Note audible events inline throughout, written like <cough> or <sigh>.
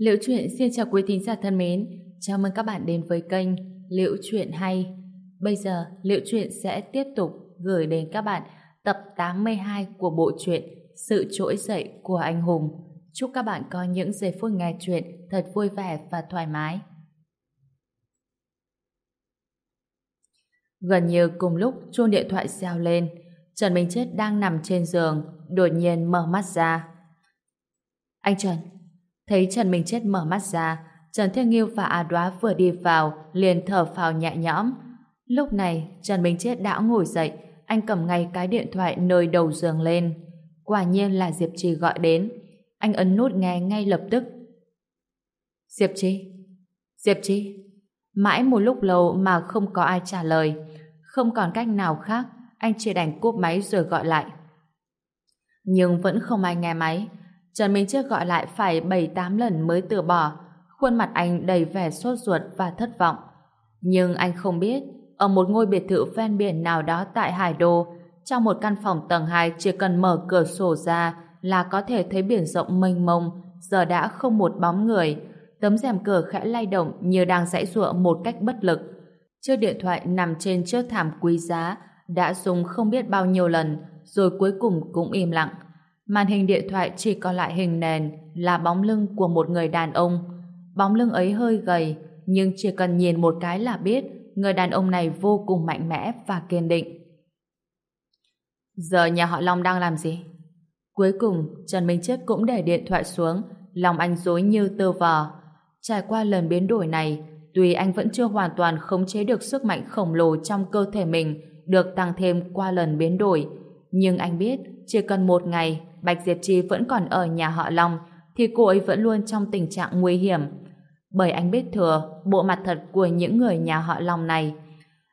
Liễu Chuyện xin chào quý thính giả thân mến, chào mừng các bạn đến với kênh Liễu Chuyện Hay. Bây giờ, Liễu Chuyện sẽ tiếp tục gửi đến các bạn tập 82 của bộ truyện Sự Trỗi Dậy của Anh Hùng. Chúc các bạn có những giây phút nghe chuyện thật vui vẻ và thoải mái. Gần như cùng lúc chuông điện thoại reo lên, Trần Minh Chết đang nằm trên giường, đột nhiên mở mắt ra. Anh Trần, thấy Trần Minh Chết mở mắt ra, Trần Thiên Nghiêu và A Đoá vừa đi vào, liền thở phào nhẹ nhõm. Lúc này, Trần Minh Chết đã ngồi dậy, anh cầm ngay cái điện thoại nơi đầu giường lên. Quả nhiên là Diệp Trì gọi đến. Anh ấn nút nghe ngay lập tức. Diệp Trì? Diệp Trì? Mãi một lúc lâu mà không có ai trả lời. Không còn cách nào khác, anh chỉ đành cúp máy rồi gọi lại. Nhưng vẫn không ai nghe máy. Trần Minh Chiết gọi lại phải 7-8 lần mới từ bỏ. Khuôn mặt anh đầy vẻ sốt ruột và thất vọng. Nhưng anh không biết, ở một ngôi biệt thự ven biển nào đó tại Hải Đô, trong một căn phòng tầng 2 chỉ cần mở cửa sổ ra là có thể thấy biển rộng mênh mông, giờ đã không một bóng người. Tấm rèm cửa khẽ lay động như đang dãy giụa một cách bất lực. Chiếc điện thoại nằm trên chiếc thảm quý giá đã dùng không biết bao nhiêu lần rồi cuối cùng cũng im lặng. Màn hình điện thoại chỉ còn lại hình nền là bóng lưng của một người đàn ông. Bóng lưng ấy hơi gầy nhưng chỉ cần nhìn một cái là biết người đàn ông này vô cùng mạnh mẽ và kiên định. Giờ nhà họ Long đang làm gì? Cuối cùng, Trần Minh Chết cũng để điện thoại xuống, lòng anh dối như tơ vò. Trải qua lần biến đổi này, tuy anh vẫn chưa hoàn toàn khống chế được sức mạnh khổng lồ trong cơ thể mình được tăng thêm qua lần biến đổi, nhưng anh biết chỉ cần một ngày Bạch Diệp Chi vẫn còn ở nhà họ Long thì cô ấy vẫn luôn trong tình trạng nguy hiểm. Bởi anh biết thừa bộ mặt thật của những người nhà họ Long này.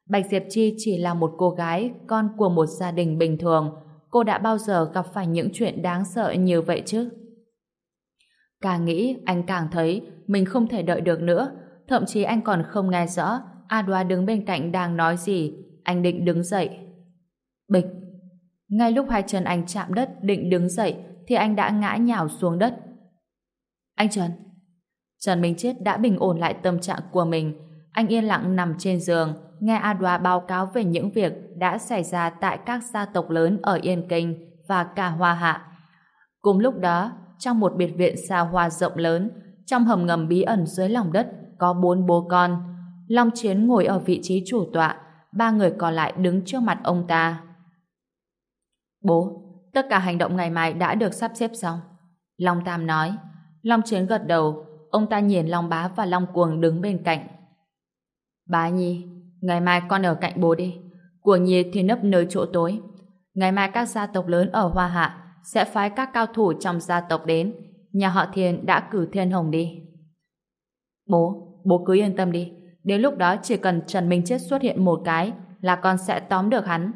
Bạch Diệp Chi chỉ là một cô gái, con của một gia đình bình thường. Cô đã bao giờ gặp phải những chuyện đáng sợ như vậy chứ? Càng nghĩ, anh càng thấy mình không thể đợi được nữa. Thậm chí anh còn không nghe rõ A đoa đứng bên cạnh đang nói gì. Anh định đứng dậy. Bịch! Ngay lúc hai chân anh chạm đất định đứng dậy thì anh đã ngã nhào xuống đất. Anh Trần! Trần Minh Chết đã bình ổn lại tâm trạng của mình. Anh yên lặng nằm trên giường, nghe A Đoá báo cáo về những việc đã xảy ra tại các gia tộc lớn ở Yên Kinh và cả Hoa Hạ. Cùng lúc đó, trong một biệt viện xa hoa rộng lớn, trong hầm ngầm bí ẩn dưới lòng đất có bốn bố con. Long Chiến ngồi ở vị trí chủ tọa, ba người còn lại đứng trước mặt ông ta. Bố, tất cả hành động ngày mai đã được sắp xếp xong. Long Tam nói. Long Chiến gật đầu, ông ta nhìn Long Bá và Long Cuồng đứng bên cạnh. Bá Nhi, ngày mai con ở cạnh bố đi. Cuồng Nhi thì nấp nơi chỗ tối. Ngày mai các gia tộc lớn ở Hoa Hạ sẽ phái các cao thủ trong gia tộc đến. Nhà họ Thiên đã cử Thiên Hồng đi. Bố, bố cứ yên tâm đi. Đến lúc đó chỉ cần Trần Minh Chết xuất hiện một cái là con sẽ tóm được hắn.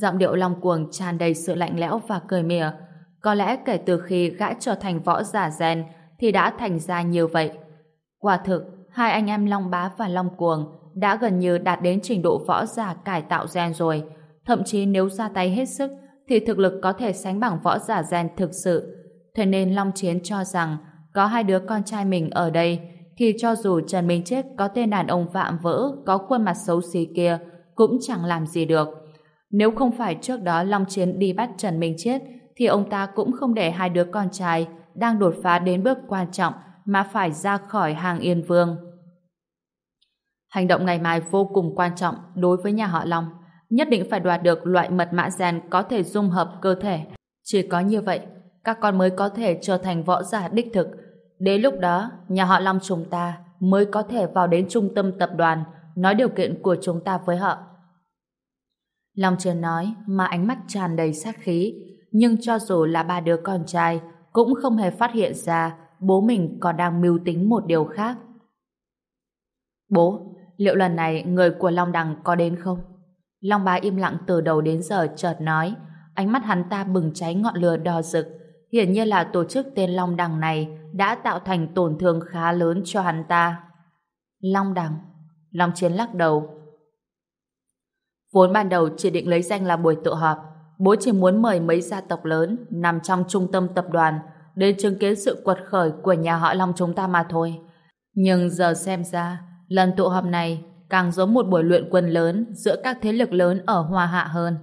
Giọng điệu long cuồng tràn đầy sự lạnh lẽo và cười mỉa. Có lẽ kể từ khi gã trở thành võ giả gen thì đã thành ra như vậy. Quả thực, hai anh em Long Bá và Long Cuồng đã gần như đạt đến trình độ võ giả cải tạo gen rồi. Thậm chí nếu ra tay hết sức thì thực lực có thể sánh bằng võ giả gen thực sự. Thế nên Long Chiến cho rằng có hai đứa con trai mình ở đây thì cho dù Trần Minh Chết có tên đàn ông vạm vỡ có khuôn mặt xấu xí kia cũng chẳng làm gì được. Nếu không phải trước đó Long Chiến đi bắt Trần Minh Chết thì ông ta cũng không để hai đứa con trai đang đột phá đến bước quan trọng mà phải ra khỏi hàng Yên Vương. Hành động ngày mai vô cùng quan trọng đối với nhà họ Long. Nhất định phải đoạt được loại mật mã gen có thể dung hợp cơ thể. Chỉ có như vậy, các con mới có thể trở thành võ giả đích thực. Đến lúc đó, nhà họ Long chúng ta mới có thể vào đến trung tâm tập đoàn nói điều kiện của chúng ta với họ. Long Trần nói mà ánh mắt tràn đầy sát khí, nhưng cho dù là ba đứa con trai cũng không hề phát hiện ra bố mình còn đang mưu tính một điều khác. Bố, liệu lần này người của Long Đằng có đến không? Long bá im lặng từ đầu đến giờ chợt nói, ánh mắt hắn ta bừng cháy ngọn lửa đỏ rực, hiển nhiên là tổ chức tên Long Đằng này đã tạo thành tổn thương khá lớn cho hắn ta. Long Đằng, Long Chiến lắc đầu. Vốn ban đầu chỉ định lấy danh là buổi tụ họp, bố chỉ muốn mời mấy gia tộc lớn nằm trong trung tâm tập đoàn đến chứng kiến sự quật khởi của nhà họ Long chúng ta mà thôi. Nhưng giờ xem ra, lần tụ họp này càng giống một buổi luyện quân lớn giữa các thế lực lớn ở Hoa Hạ hơn.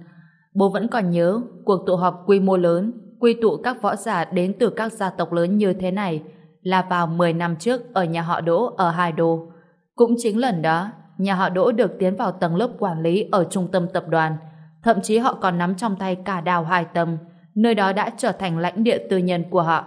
Bố vẫn còn nhớ cuộc tụ họp quy mô lớn quy tụ các võ giả đến từ các gia tộc lớn như thế này là vào 10 năm trước ở nhà họ Đỗ ở Hai Đô. Cũng chính lần đó, nhà họ Đỗ được tiến vào tầng lớp quản lý ở trung tâm tập đoàn. Thậm chí họ còn nắm trong tay cả đào Hải Tâm, nơi đó đã trở thành lãnh địa tư nhân của họ.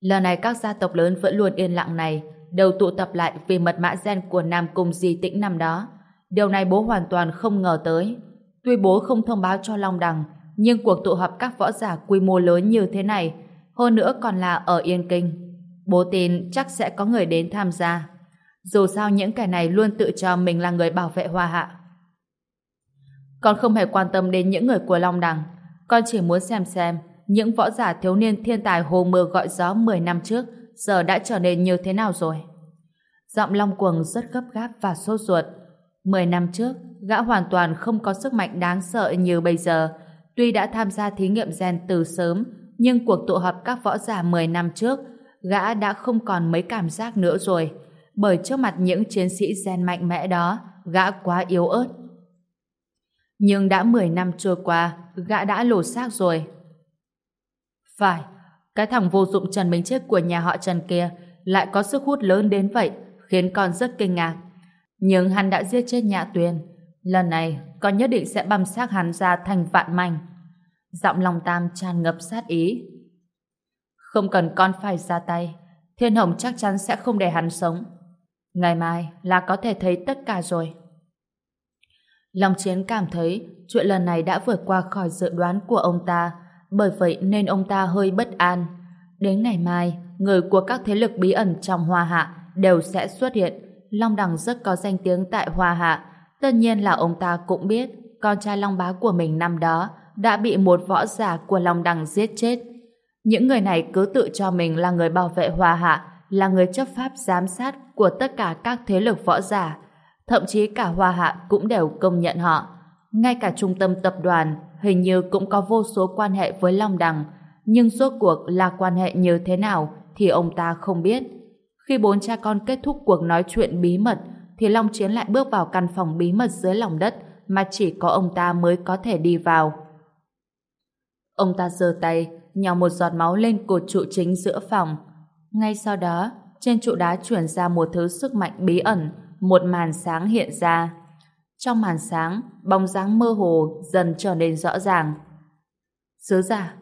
Lần này các gia tộc lớn vẫn luôn yên lặng này, đều tụ tập lại vì mật mã gen của Nam Cung Di Tĩnh năm đó. Điều này bố hoàn toàn không ngờ tới. Tuy bố không thông báo cho Long Đằng, nhưng cuộc tụ họp các võ giả quy mô lớn như thế này, hơn nữa còn là ở Yên Kinh. Bố tin chắc sẽ có người đến tham gia. Dù sao những kẻ này luôn tự cho mình là người bảo vệ hoa hạ. Con không hề quan tâm đến những người của Long Đằng. Con chỉ muốn xem xem những võ giả thiếu niên thiên tài hồ mưa gọi gió 10 năm trước giờ đã trở nên như thế nào rồi. Giọng Long Cuồng rất gấp gáp và sốt ruột. 10 năm trước, gã hoàn toàn không có sức mạnh đáng sợ như bây giờ. Tuy đã tham gia thí nghiệm gen từ sớm, nhưng cuộc tụ họp các võ giả 10 năm trước, gã đã không còn mấy cảm giác nữa rồi. Bởi trước mặt những chiến sĩ gen mạnh mẽ đó, gã quá yếu ớt. Nhưng đã 10 năm trôi qua, gã đã lột xác rồi. Phải, cái thằng vô dụng Trần Minh Chết của nhà họ Trần kia lại có sức hút lớn đến vậy, khiến con rất kinh ngạc. Nhưng hắn đã giết chết Nhã Tuyền. Lần này, con nhất định sẽ băm xác hắn ra thành vạn mảnh. Giọng lòng tam tràn ngập sát ý. Không cần con phải ra tay, Thiên Hồng chắc chắn sẽ không để hắn sống. Ngày mai là có thể thấy tất cả rồi. Long Chiến cảm thấy chuyện lần này đã vượt qua khỏi dự đoán của ông ta, bởi vậy nên ông ta hơi bất an. Đến ngày mai, người của các thế lực bí ẩn trong Hoa Hạ đều sẽ xuất hiện. Long Đằng rất có danh tiếng tại Hoa Hạ. Tất nhiên là ông ta cũng biết con trai Long Bá của mình năm đó đã bị một võ giả của Long Đằng giết chết. Những người này cứ tự cho mình là người bảo vệ Hoa Hạ, là người chấp pháp giám sát của tất cả các thế lực võ giả. Thậm chí cả Hoa Hạ cũng đều công nhận họ. Ngay cả trung tâm tập đoàn hình như cũng có vô số quan hệ với Long Đằng, nhưng rốt cuộc là quan hệ như thế nào thì ông ta không biết. Khi bốn cha con kết thúc cuộc nói chuyện bí mật, thì Long Chiến lại bước vào căn phòng bí mật dưới lòng đất mà chỉ có ông ta mới có thể đi vào. Ông ta giơ tay, nhỏ một giọt máu lên cột trụ chính giữa phòng. Ngay sau đó, trên trụ đá chuyển ra một thứ sức mạnh bí ẩn, một màn sáng hiện ra. Trong màn sáng, bóng dáng mơ hồ dần trở nên rõ ràng. Sứ giả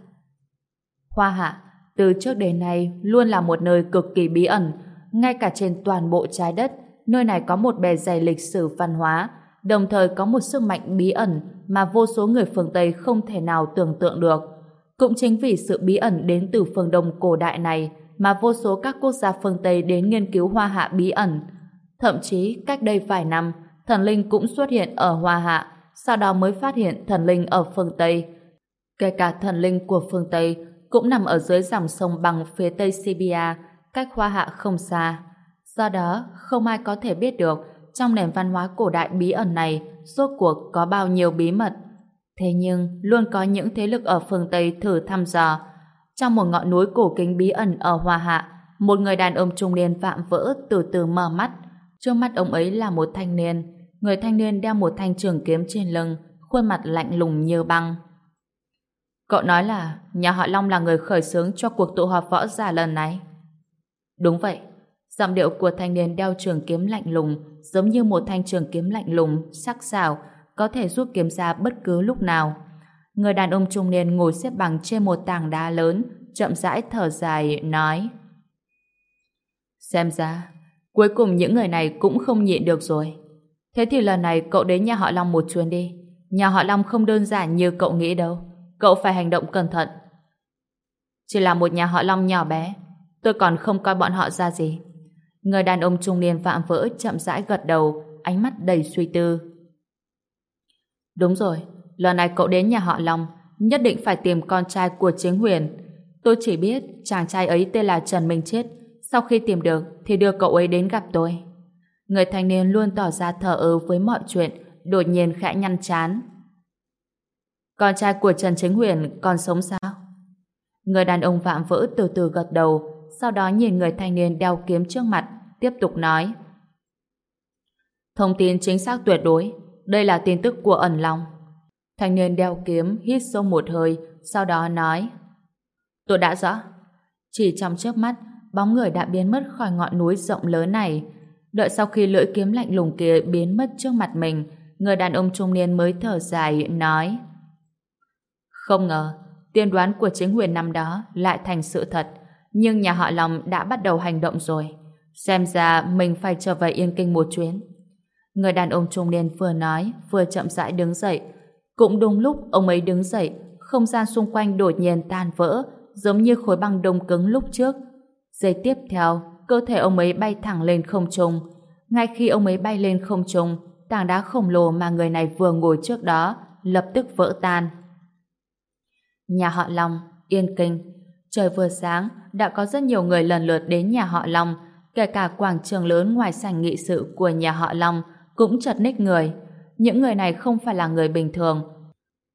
Hoa Hạ, từ trước đến nay luôn là một nơi cực kỳ bí ẩn, ngay cả trên toàn bộ trái đất, nơi này có một bề dày lịch sử văn hóa, đồng thời có một sức mạnh bí ẩn mà vô số người phương Tây không thể nào tưởng tượng được. Cũng chính vì sự bí ẩn đến từ phương Đông cổ đại này mà vô số các quốc gia phương Tây đến nghiên cứu hoa hạ bí ẩn. Thậm chí cách đây vài năm, thần linh cũng xuất hiện ở hoa hạ, sau đó mới phát hiện thần linh ở phương Tây. Kể cả thần linh của phương Tây cũng nằm ở dưới dòng sông bằng phía tây Siberia, cách hoa hạ không xa. Do đó, không ai có thể biết được trong nền văn hóa cổ đại bí ẩn này rốt cuộc có bao nhiêu bí mật. Thế nhưng, luôn có những thế lực ở phương Tây thử thăm dò. Trong một ngọn núi cổ kính bí ẩn ở hòa Hạ, một người đàn ông trung niên vạm vỡ từ từ mở mắt. Trước mắt ông ấy là một thanh niên. Người thanh niên đeo một thanh trường kiếm trên lưng, khuôn mặt lạnh lùng như băng. Cậu nói là nhà họ Long là người khởi xướng cho cuộc tụ họp võ giả lần này. Đúng vậy. Giọng điệu của thanh niên đeo trường kiếm lạnh lùng giống như một thanh trường kiếm lạnh lùng, sắc sảo, có thể rút kiếm ra bất cứ lúc nào. Người đàn ông trung niên ngồi xếp bằng trên một tảng đá lớn, chậm rãi thở dài, nói Xem ra, cuối cùng những người này cũng không nhịn được rồi. Thế thì lần này cậu đến nhà họ Long một chuyến đi. Nhà họ Long không đơn giản như cậu nghĩ đâu. Cậu phải hành động cẩn thận. Chỉ là một nhà họ Long nhỏ bé, tôi còn không coi bọn họ ra gì. Người đàn ông trung niên vạm vỡ chậm rãi gật đầu, ánh mắt đầy suy tư. Đúng rồi, lần này cậu đến nhà họ Long, nhất định phải tìm con trai của chính huyền. Tôi chỉ biết chàng trai ấy tên là Trần Minh Chết. Sau khi tìm được thì đưa cậu ấy đến gặp tôi. Người thanh niên luôn tỏ ra thờ ơ với mọi chuyện, đột nhiên khẽ nhăn chán. Con trai của Trần Chính Huyền còn sống sao? Người đàn ông vạm vỡ từ từ gật đầu, sau đó nhìn người thanh niên đeo kiếm trước mặt, tiếp tục nói. Thông tin chính xác tuyệt đối, đây là tin tức của ẩn lòng. Thanh niên đeo kiếm hít sâu một hơi, sau đó nói. Tôi đã rõ. Chỉ trong chớp mắt, bóng người đã biến mất khỏi ngọn núi rộng lớn này. Đợi sau khi lưỡi kiếm lạnh lùng kia biến mất trước mặt mình, người đàn ông trung niên mới thở dài, nói. Không ngờ, tiên đoán của chính huyền năm đó lại thành sự thật, nhưng nhà họ Long đã bắt đầu hành động rồi. Xem ra mình phải trở về Yên Kinh một chuyến. Người đàn ông trung niên vừa nói, vừa chậm rãi đứng dậy. Cũng đúng lúc ông ấy đứng dậy, không gian xung quanh đột nhiên tan vỡ, giống như khối băng đông cứng lúc trước. Giây tiếp theo, cơ thể ông ấy bay thẳng lên không trung. Ngay khi ông ấy bay lên không trung, tảng đá khổng lồ mà người này vừa ngồi trước đó lập tức vỡ tan. Nhà họ Long, Yên Kinh. Trời vừa sáng, đã có rất nhiều người lần lượt đến nhà họ Long, kể cả quảng trường lớn ngoài sảnh nghị sự của nhà họ Long cũng chật ních người. Những người này không phải là người bình thường.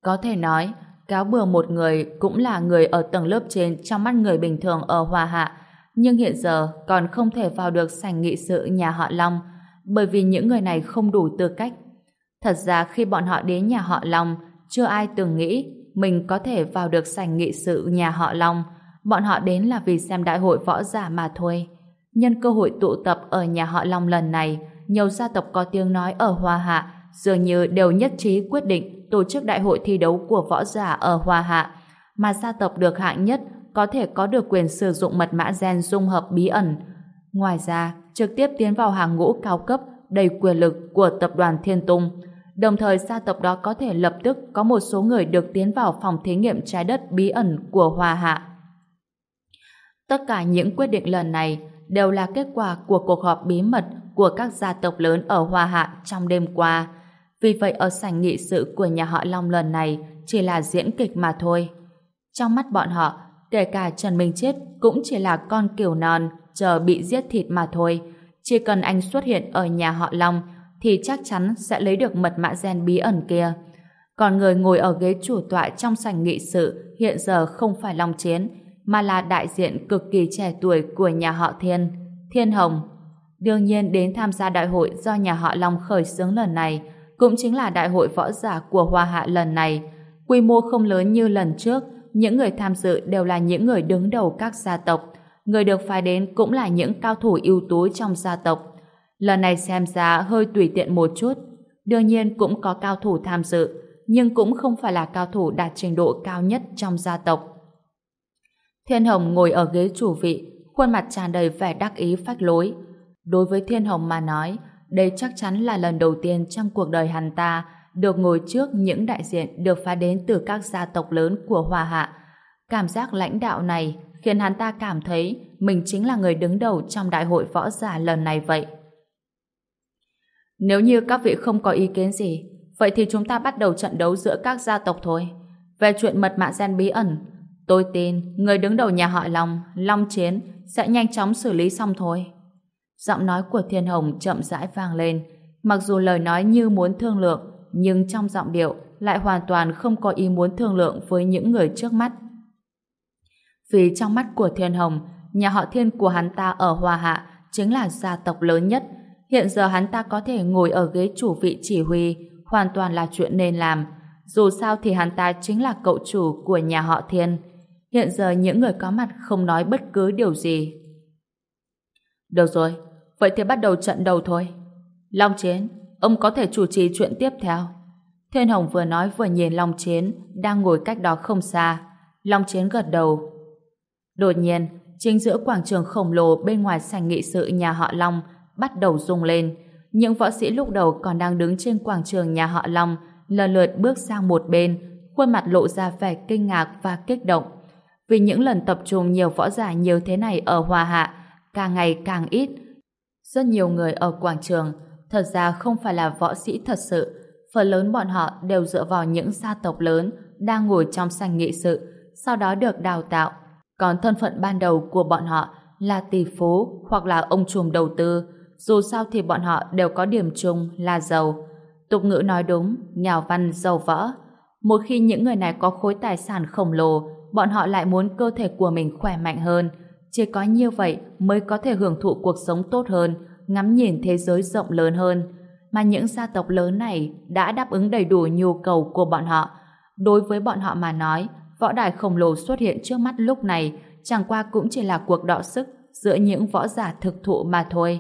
Có thể nói, cáo bừa một người cũng là người ở tầng lớp trên trong mắt người bình thường ở Hòa Hạ, nhưng hiện giờ còn không thể vào được sảnh nghị sự nhà họ Long, bởi vì những người này không đủ tư cách. Thật ra khi bọn họ đến nhà họ Long, chưa ai từng nghĩ mình có thể vào được sảnh nghị sự nhà họ Long. Bọn họ đến là vì xem đại hội võ giả mà thôi. Nhân cơ hội tụ tập ở nhà họ Long lần này, nhiều gia tộc có tiếng nói ở Hoa Hạ dường như đều nhất trí quyết định tổ chức đại hội thi đấu của võ giả ở Hoa Hạ, mà gia tộc được hạng nhất có thể có được quyền sử dụng mật mã gen dung hợp bí ẩn. Ngoài ra, trực tiếp tiến vào hàng ngũ cao cấp đầy quyền lực của tập đoàn Thiên Tung, đồng thời gia tộc đó có thể lập tức có một số người được tiến vào phòng thí nghiệm trái đất bí ẩn của Hoa Hạ. Tất cả những quyết định lần này đều là kết quả của cuộc họp bí mật của các gia tộc lớn ở Hoa Hạ trong đêm qua. Vì vậy ở sảnh nghị sự của nhà họ Long lần này chỉ là diễn kịch mà thôi. Trong mắt bọn họ, kể cả Trần Minh Chết cũng chỉ là con kiểu non chờ bị giết thịt mà thôi. Chỉ cần anh xuất hiện ở nhà họ Long thì chắc chắn sẽ lấy được mật mã gen bí ẩn kia. Còn người ngồi ở ghế chủ tọa trong sảnh nghị sự hiện giờ không phải Long Chiến, mà là đại diện cực kỳ trẻ tuổi của nhà họ Thiên, Thiên Hồng. Đương nhiên đến tham gia đại hội do nhà họ Long khởi xướng lần này, cũng chính là đại hội võ giả của Hoa Hạ lần này. Quy mô không lớn như lần trước, những người tham dự đều là những người đứng đầu các gia tộc. Người được phái đến cũng là những cao thủ ưu tú trong gia tộc. Lần này xem ra hơi tùy tiện một chút. Đương nhiên cũng có cao thủ tham dự, nhưng cũng không phải là cao thủ đạt trình độ cao nhất trong gia tộc. Thiên Hồng ngồi ở ghế chủ vị, khuôn mặt tràn đầy vẻ đắc ý phách lối. Đối với Thiên Hồng mà nói, đây chắc chắn là lần đầu tiên trong cuộc đời hắn ta được ngồi trước những đại diện được phá đến từ các gia tộc lớn của Hòa Hạ. Cảm giác lãnh đạo này khiến hắn ta cảm thấy mình chính là người đứng đầu trong đại hội võ giả lần này vậy. Nếu như các vị không có ý kiến gì, vậy thì chúng ta bắt đầu trận đấu giữa các gia tộc thôi. Về chuyện mật mã gen bí ẩn, tôi tin người đứng đầu nhà họ Long, Long Chiến sẽ nhanh chóng xử lý xong thôi. Giọng nói của Thiên Hồng chậm rãi vang lên, mặc dù lời nói như muốn thương lượng, nhưng trong giọng điệu lại hoàn toàn không có ý muốn thương lượng với những người trước mắt. Vì trong mắt của Thiên Hồng, nhà họ Thiên của hắn ta ở hòa Hạ chính là gia tộc lớn nhất. Hiện giờ hắn ta có thể ngồi ở ghế chủ vị chỉ huy, hoàn toàn là chuyện nên làm. Dù sao thì hắn ta chính là cậu chủ của nhà họ Thiên. Hiện giờ những người có mặt không nói bất cứ điều gì. Được rồi, vậy thì bắt đầu trận đầu thôi. Long Chiến, ông có thể chủ trì chuyện tiếp theo. Thiên Hồng vừa nói vừa nhìn Long Chiến đang ngồi cách đó không xa. Long Chiến gật đầu. Đột nhiên, chính giữa quảng trường khổng lồ bên ngoài sảnh nghị sự nhà họ Long bắt đầu rung lên. Những võ sĩ lúc đầu còn đang đứng trên quảng trường nhà họ Long lần lượt bước sang một bên, khuôn mặt lộ ra vẻ kinh ngạc và kích động. Vì những lần tập trung nhiều võ giả nhiều thế này ở Hòa Hạ, càng ngày càng ít. Rất nhiều người ở quảng trường thật ra không phải là võ sĩ thật sự, phần lớn bọn họ đều dựa vào những gia tộc lớn đang ngồi trong sành nghị sự, sau đó được đào tạo. Còn thân phận ban đầu của bọn họ là tỷ phú hoặc là ông trùm đầu tư, dù sao thì bọn họ đều có điểm chung là giàu. Tục ngữ nói đúng, nhà văn giàu võ. Một khi những người này có khối tài sản khổng lồ, bọn họ lại muốn cơ thể của mình khỏe mạnh hơn. Chỉ có như vậy mới có thể hưởng thụ cuộc sống tốt hơn, ngắm nhìn thế giới rộng lớn hơn. Mà những gia tộc lớn này đã đáp ứng đầy đủ nhu cầu của bọn họ. Đối với bọn họ mà nói, võ đài khổng lồ xuất hiện trước mắt lúc này chẳng qua cũng chỉ là cuộc đọ sức giữa những võ giả thực thụ mà thôi.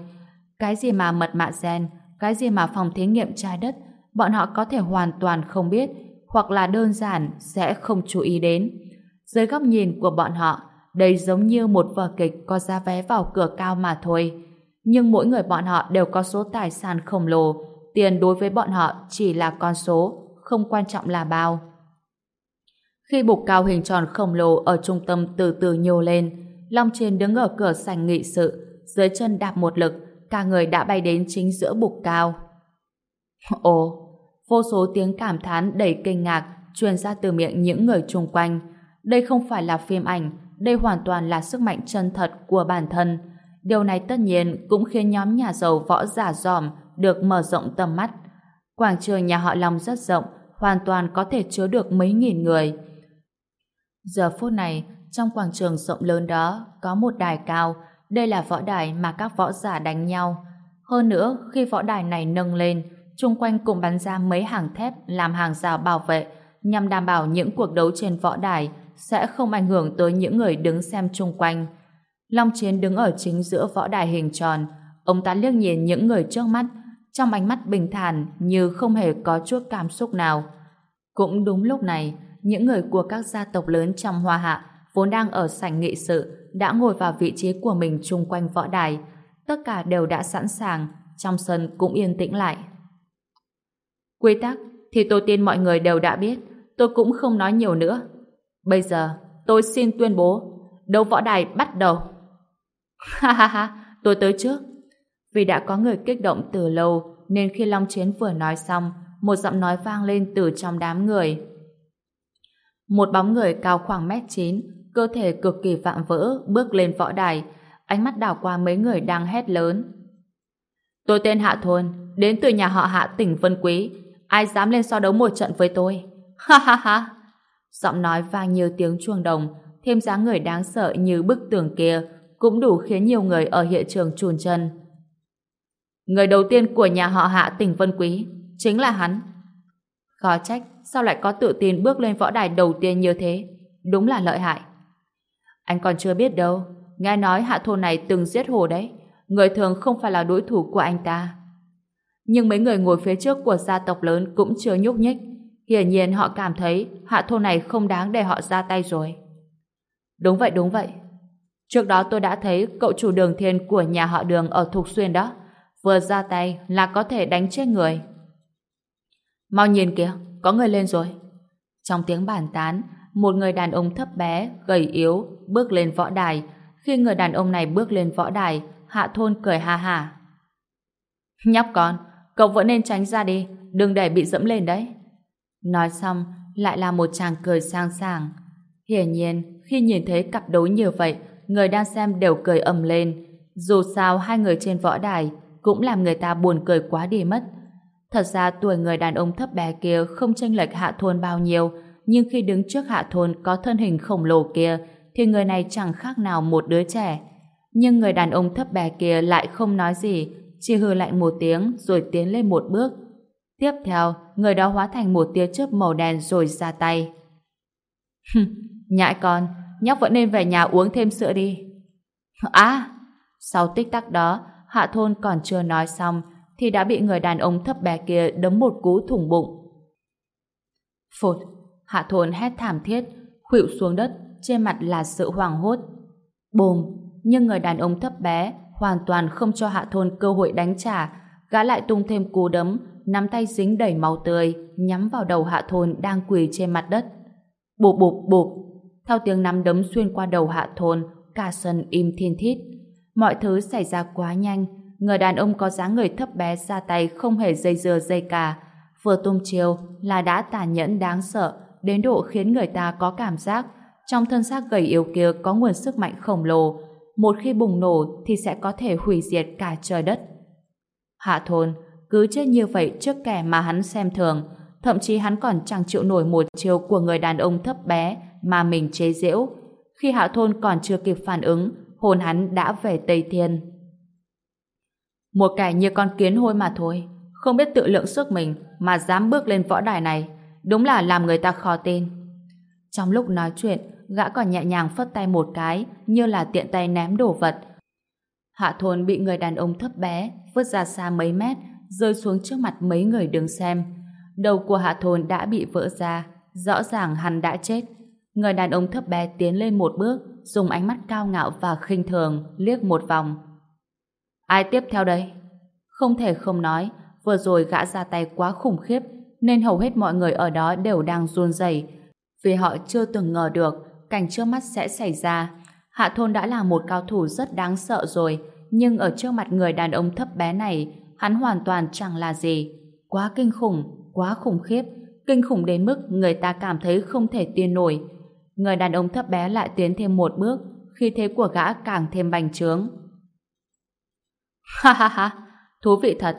Cái gì mà mật mạ gen, cái gì mà phòng thí nghiệm trái đất, bọn họ có thể hoàn toàn không biết, hoặc là đơn giản sẽ không chú ý đến. Dưới góc nhìn của bọn họ, đây giống như một vở kịch có giá vé vào cửa cao mà thôi. Nhưng mỗi người bọn họ đều có số tài sản khổng lồ, tiền đối với bọn họ chỉ là con số, không quan trọng là bao. Khi bục cao hình tròn khổng lồ ở trung tâm từ từ nhô lên, Long Trên đứng ở cửa sảnh nghị sự, dưới chân đạp một lực, cả người đã bay đến chính giữa bục cao. <laughs> Ồ, vô số tiếng cảm thán đầy kinh ngạc truyền ra từ miệng những người chung quanh. Đây không phải là phim ảnh, đây hoàn toàn là sức mạnh chân thật của bản thân. Điều này tất nhiên cũng khiến nhóm nhà giàu võ giả dòm được mở rộng tầm mắt. Quảng trường nhà họ Long rất rộng, hoàn toàn có thể chứa được mấy nghìn người. Giờ phút này, trong quảng trường rộng lớn đó có một đài cao, đây là võ đài mà các võ giả đánh nhau. Hơn nữa, khi võ đài này nâng lên, chung quanh cũng bắn ra mấy hàng thép làm hàng rào bảo vệ nhằm đảm bảo những cuộc đấu trên võ đài sẽ không ảnh hưởng tới những người đứng xem chung quanh. Long Chiến đứng ở chính giữa võ đài hình tròn, ông ta liếc nhìn những người trước mắt, trong ánh mắt bình thản như không hề có chút cảm xúc nào. Cũng đúng lúc này, những người của các gia tộc lớn trong Hoa Hạ vốn đang ở sảnh nghị sự đã ngồi vào vị trí của mình chung quanh võ đài. Tất cả đều đã sẵn sàng, trong sân cũng yên tĩnh lại. Quy tắc thì tôi tin mọi người đều đã biết, tôi cũng không nói nhiều nữa. Bây giờ, tôi xin tuyên bố, đấu võ đài bắt đầu. Ha ha ha, tôi tới trước. Vì đã có người kích động từ lâu, nên khi Long Chiến vừa nói xong, một giọng nói vang lên từ trong đám người. Một bóng người cao khoảng mét chín, cơ thể cực kỳ vạm vỡ, bước lên võ đài, ánh mắt đảo qua mấy người đang hét lớn. Tôi tên Hạ Thôn, đến từ nhà họ Hạ tỉnh Vân Quý, ai dám lên so đấu một trận với tôi? Ha ha ha! Giọng nói vang như tiếng chuông đồng, thêm dáng người đáng sợ như bức tường kia, cũng đủ khiến nhiều người ở hiện trường chùn chân. Người đầu tiên của nhà họ Hạ tỉnh Vân Quý chính là hắn. Khó trách, sao lại có tự tin bước lên võ đài đầu tiên như thế? Đúng là lợi hại. Anh còn chưa biết đâu, nghe nói hạ thôn này từng giết hồ đấy, người thường không phải là đối thủ của anh ta. Nhưng mấy người ngồi phía trước của gia tộc lớn cũng chưa nhúc nhích, hiển nhiên họ cảm thấy hạ thôn này không đáng để họ ra tay rồi. Đúng vậy, đúng vậy. Trước đó tôi đã thấy cậu chủ đường thiên của nhà họ đường ở Thục Xuyên đó, vừa ra tay là có thể đánh chết người. Mau nhìn kìa, có người lên rồi. Trong tiếng bàn tán, một người đàn ông thấp bé, gầy yếu, bước lên võ đài. Khi người đàn ông này bước lên võ đài, Hạ Thôn cười ha ha. Nhóc con, cậu vẫn nên tránh ra đi, đừng để bị dẫm lên đấy. Nói xong, lại là một chàng cười sang sảng. Hiển nhiên, khi nhìn thấy cặp đấu như vậy, người đang xem đều cười ầm lên. Dù sao hai người trên võ đài cũng làm người ta buồn cười quá đi mất. Thật ra tuổi người đàn ông thấp bé kia không chênh lệch hạ thôn bao nhiêu, nhưng khi đứng trước hạ thôn có thân hình khổng lồ kia, thì người này chẳng khác nào một đứa trẻ. Nhưng người đàn ông thấp bé kia lại không nói gì, chỉ hừ lạnh một tiếng rồi tiến lên một bước. Tiếp theo, người đó hóa thành một tia chớp màu đen rồi ra tay. Nhãi con, nhóc vẫn nên về nhà uống thêm sữa đi. À! Sau tích tắc đó, Hạ Thôn còn chưa nói xong, thì đã bị người đàn ông thấp bé kia đấm một cú thủng bụng. phột Hạ Thôn hét thảm thiết, khuỵu xuống đất, trên mặt là sự hoảng hốt. Bùm! Nhưng người đàn ông thấp bé hoàn toàn không cho Hạ Thôn cơ hội đánh trả, gã lại tung thêm cú đấm, nắm tay dính đầy máu tươi, nhắm vào đầu Hạ Thôn đang quỳ trên mặt đất. Bụp bụp bụp! Theo tiếng nắm đấm xuyên qua đầu Hạ Thôn, cả sân im thiên thít. Mọi thứ xảy ra quá nhanh, người đàn ông có dáng người thấp bé ra tay không hề dây dưa dây cả. Vừa tung chiêu là đã tàn nhẫn đáng sợ, đến độ khiến người ta có cảm giác trong thân xác gầy yếu kia có nguồn sức mạnh khổng lồ. Một khi bùng nổ thì sẽ có thể hủy diệt cả trời đất. Hạ thôn, cứ chết như vậy trước kẻ mà hắn xem thường, thậm chí hắn còn chẳng chịu nổi một chiêu của người đàn ông thấp bé mà mình chế giễu. Khi Hạ Thôn còn chưa kịp phản ứng, hồn hắn đã về Tây Thiên. Một kẻ như con kiến hôi mà thôi, không biết tự lượng sức mình mà dám bước lên võ đài này, đúng là làm người ta khó tin. Trong lúc nói chuyện, gã còn nhẹ nhàng phất tay một cái, như là tiện tay ném đồ vật. Hạ Thôn bị người đàn ông thấp bé, vứt ra xa mấy mét, rơi xuống trước mặt mấy người đứng xem. Đầu của Hạ Thôn đã bị vỡ ra, rõ ràng hắn đã chết. Người đàn ông thấp bé tiến lên một bước, dùng ánh mắt cao ngạo và khinh thường, liếc một vòng. Ai tiếp theo đây? Không thể không nói, vừa rồi gã ra tay quá khủng khiếp, nên hầu hết mọi người ở đó đều đang run rẩy vì họ chưa từng ngờ được cảnh trước mắt sẽ xảy ra. Hạ Thôn đã là một cao thủ rất đáng sợ rồi, nhưng ở trước mặt người đàn ông thấp bé này, hắn hoàn toàn chẳng là gì. Quá kinh khủng, quá khủng khiếp, kinh khủng đến mức người ta cảm thấy không thể tin nổi. Người đàn ông thấp bé lại tiến thêm một bước, khi thế của gã càng thêm bành trướng. Ha ha ha, thú vị thật.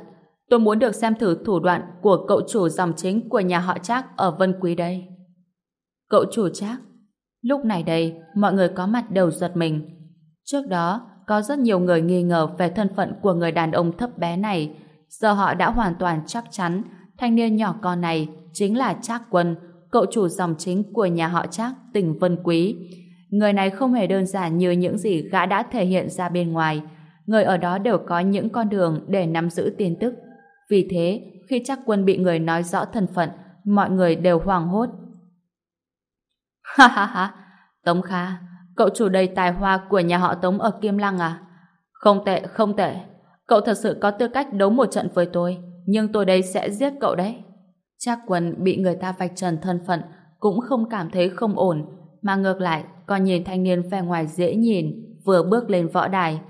Tôi muốn được xem thử thủ đoạn của cậu chủ dòng chính của nhà họ Trác ở Vân Quý đây. Cậu chủ Trác? Lúc này đây, mọi người có mặt đều giật mình. Trước đó, có rất nhiều người nghi ngờ về thân phận của người đàn ông thấp bé này. Giờ họ đã hoàn toàn chắc chắn thanh niên nhỏ con này chính là Trác Quân, cậu chủ dòng chính của nhà họ Trác tỉnh Vân Quý. Người này không hề đơn giản như những gì gã đã thể hiện ra bên ngoài. Người ở đó đều có những con đường để nắm giữ tin tức. Vì thế, khi Trác Quân bị người nói rõ thân phận, mọi người đều hoảng hốt. <laughs> Ha ha ha, Tống Kha, cậu chủ đầy tài hoa của nhà họ Tống ở Kim Lăng à? Không tệ, không tệ. Cậu thật sự có tư cách đấu một trận với tôi, nhưng tôi đây sẽ giết cậu đấy. Trác Quân bị người ta vạch trần thân phận cũng không cảm thấy không ổn, mà ngược lại còn nhìn thanh niên vẻ ngoài dễ nhìn vừa bước lên võ đài.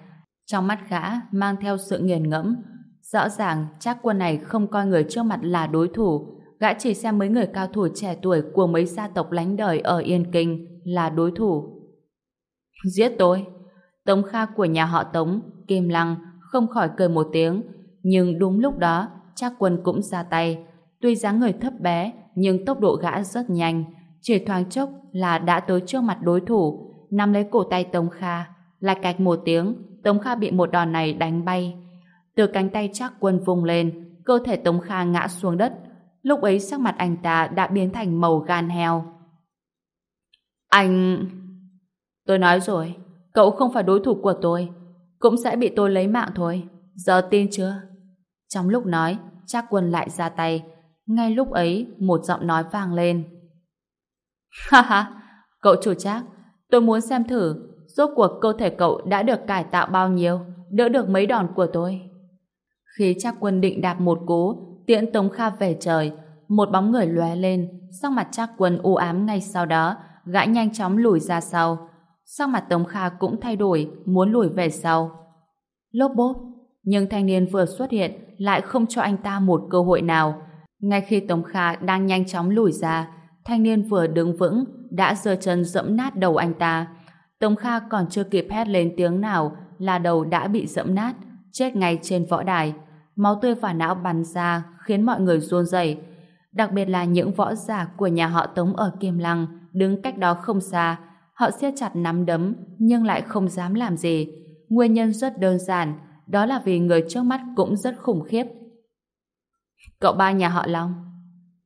Trong mắt gã mang theo sự nghiền ngẫm. Rõ ràng Trác Quân này không coi người trước mặt là đối thủ, gã chỉ xem mấy người cao thủ trẻ tuổi của mấy gia tộc lánh đời ở Yên Kinh là đối thủ. Giết tôi! Tống Kha của nhà họ Tống, Kim Lăng không khỏi cười một tiếng, nhưng đúng lúc đó Trác Quân cũng ra tay. Tuy dáng người thấp bé, nhưng tốc độ gã rất nhanh. Chỉ thoáng chốc là đã tới trước mặt đối thủ, nắm lấy cổ tay Tống Kha. Lại cạch một tiếng, Tống Kha bị một đòn này đánh bay. Từ cánh tay Trác Quân vùng lên, cơ thể Tống Kha ngã xuống đất. Lúc ấy sắc mặt anh ta đã biến thành màu gan heo. Anh... Tôi nói rồi, cậu không phải đối thủ của tôi, cũng sẽ bị tôi lấy mạng thôi. Giờ tin chưa? Trong lúc nói, Trác Quân lại ra tay. Ngay lúc ấy, một giọng nói vang lên. <laughs> Ha ha, cậu chủ Trác, tôi muốn xem thử rốt cuộc cơ thể cậu đã được cải tạo bao nhiêu, đỡ được mấy đòn của tôi. Khi Trác Quân định đạp một cú, tiễn Tống Kha về trời, một bóng người lóe lên, sắc mặt Trác Quân u ám ngay sau đó, gã nhanh chóng lùi ra sau. Sắc mặt Tống Kha cũng thay đổi, muốn lùi về sau. Lốp bốp, nhưng thanh niên vừa xuất hiện lại không cho anh ta một cơ hội nào. Ngay khi Tống Kha đang nhanh chóng lùi ra, thanh niên vừa đứng vững, đã giơ chân dẫm nát đầu anh ta. Tống Kha còn chưa kịp hét lên tiếng nào là đầu đã bị dẫm nát, chết ngay trên võ đài. Máu tươi và não bắn ra khiến mọi người run rẩy. Đặc biệt là những võ giả của nhà họ Tống ở Kim Lăng đứng cách đó không xa. Họ siết chặt nắm đấm nhưng lại không dám làm gì. Nguyên nhân rất đơn giản, đó là vì người trước mắt cũng rất khủng khiếp. Cậu ba nhà họ Long.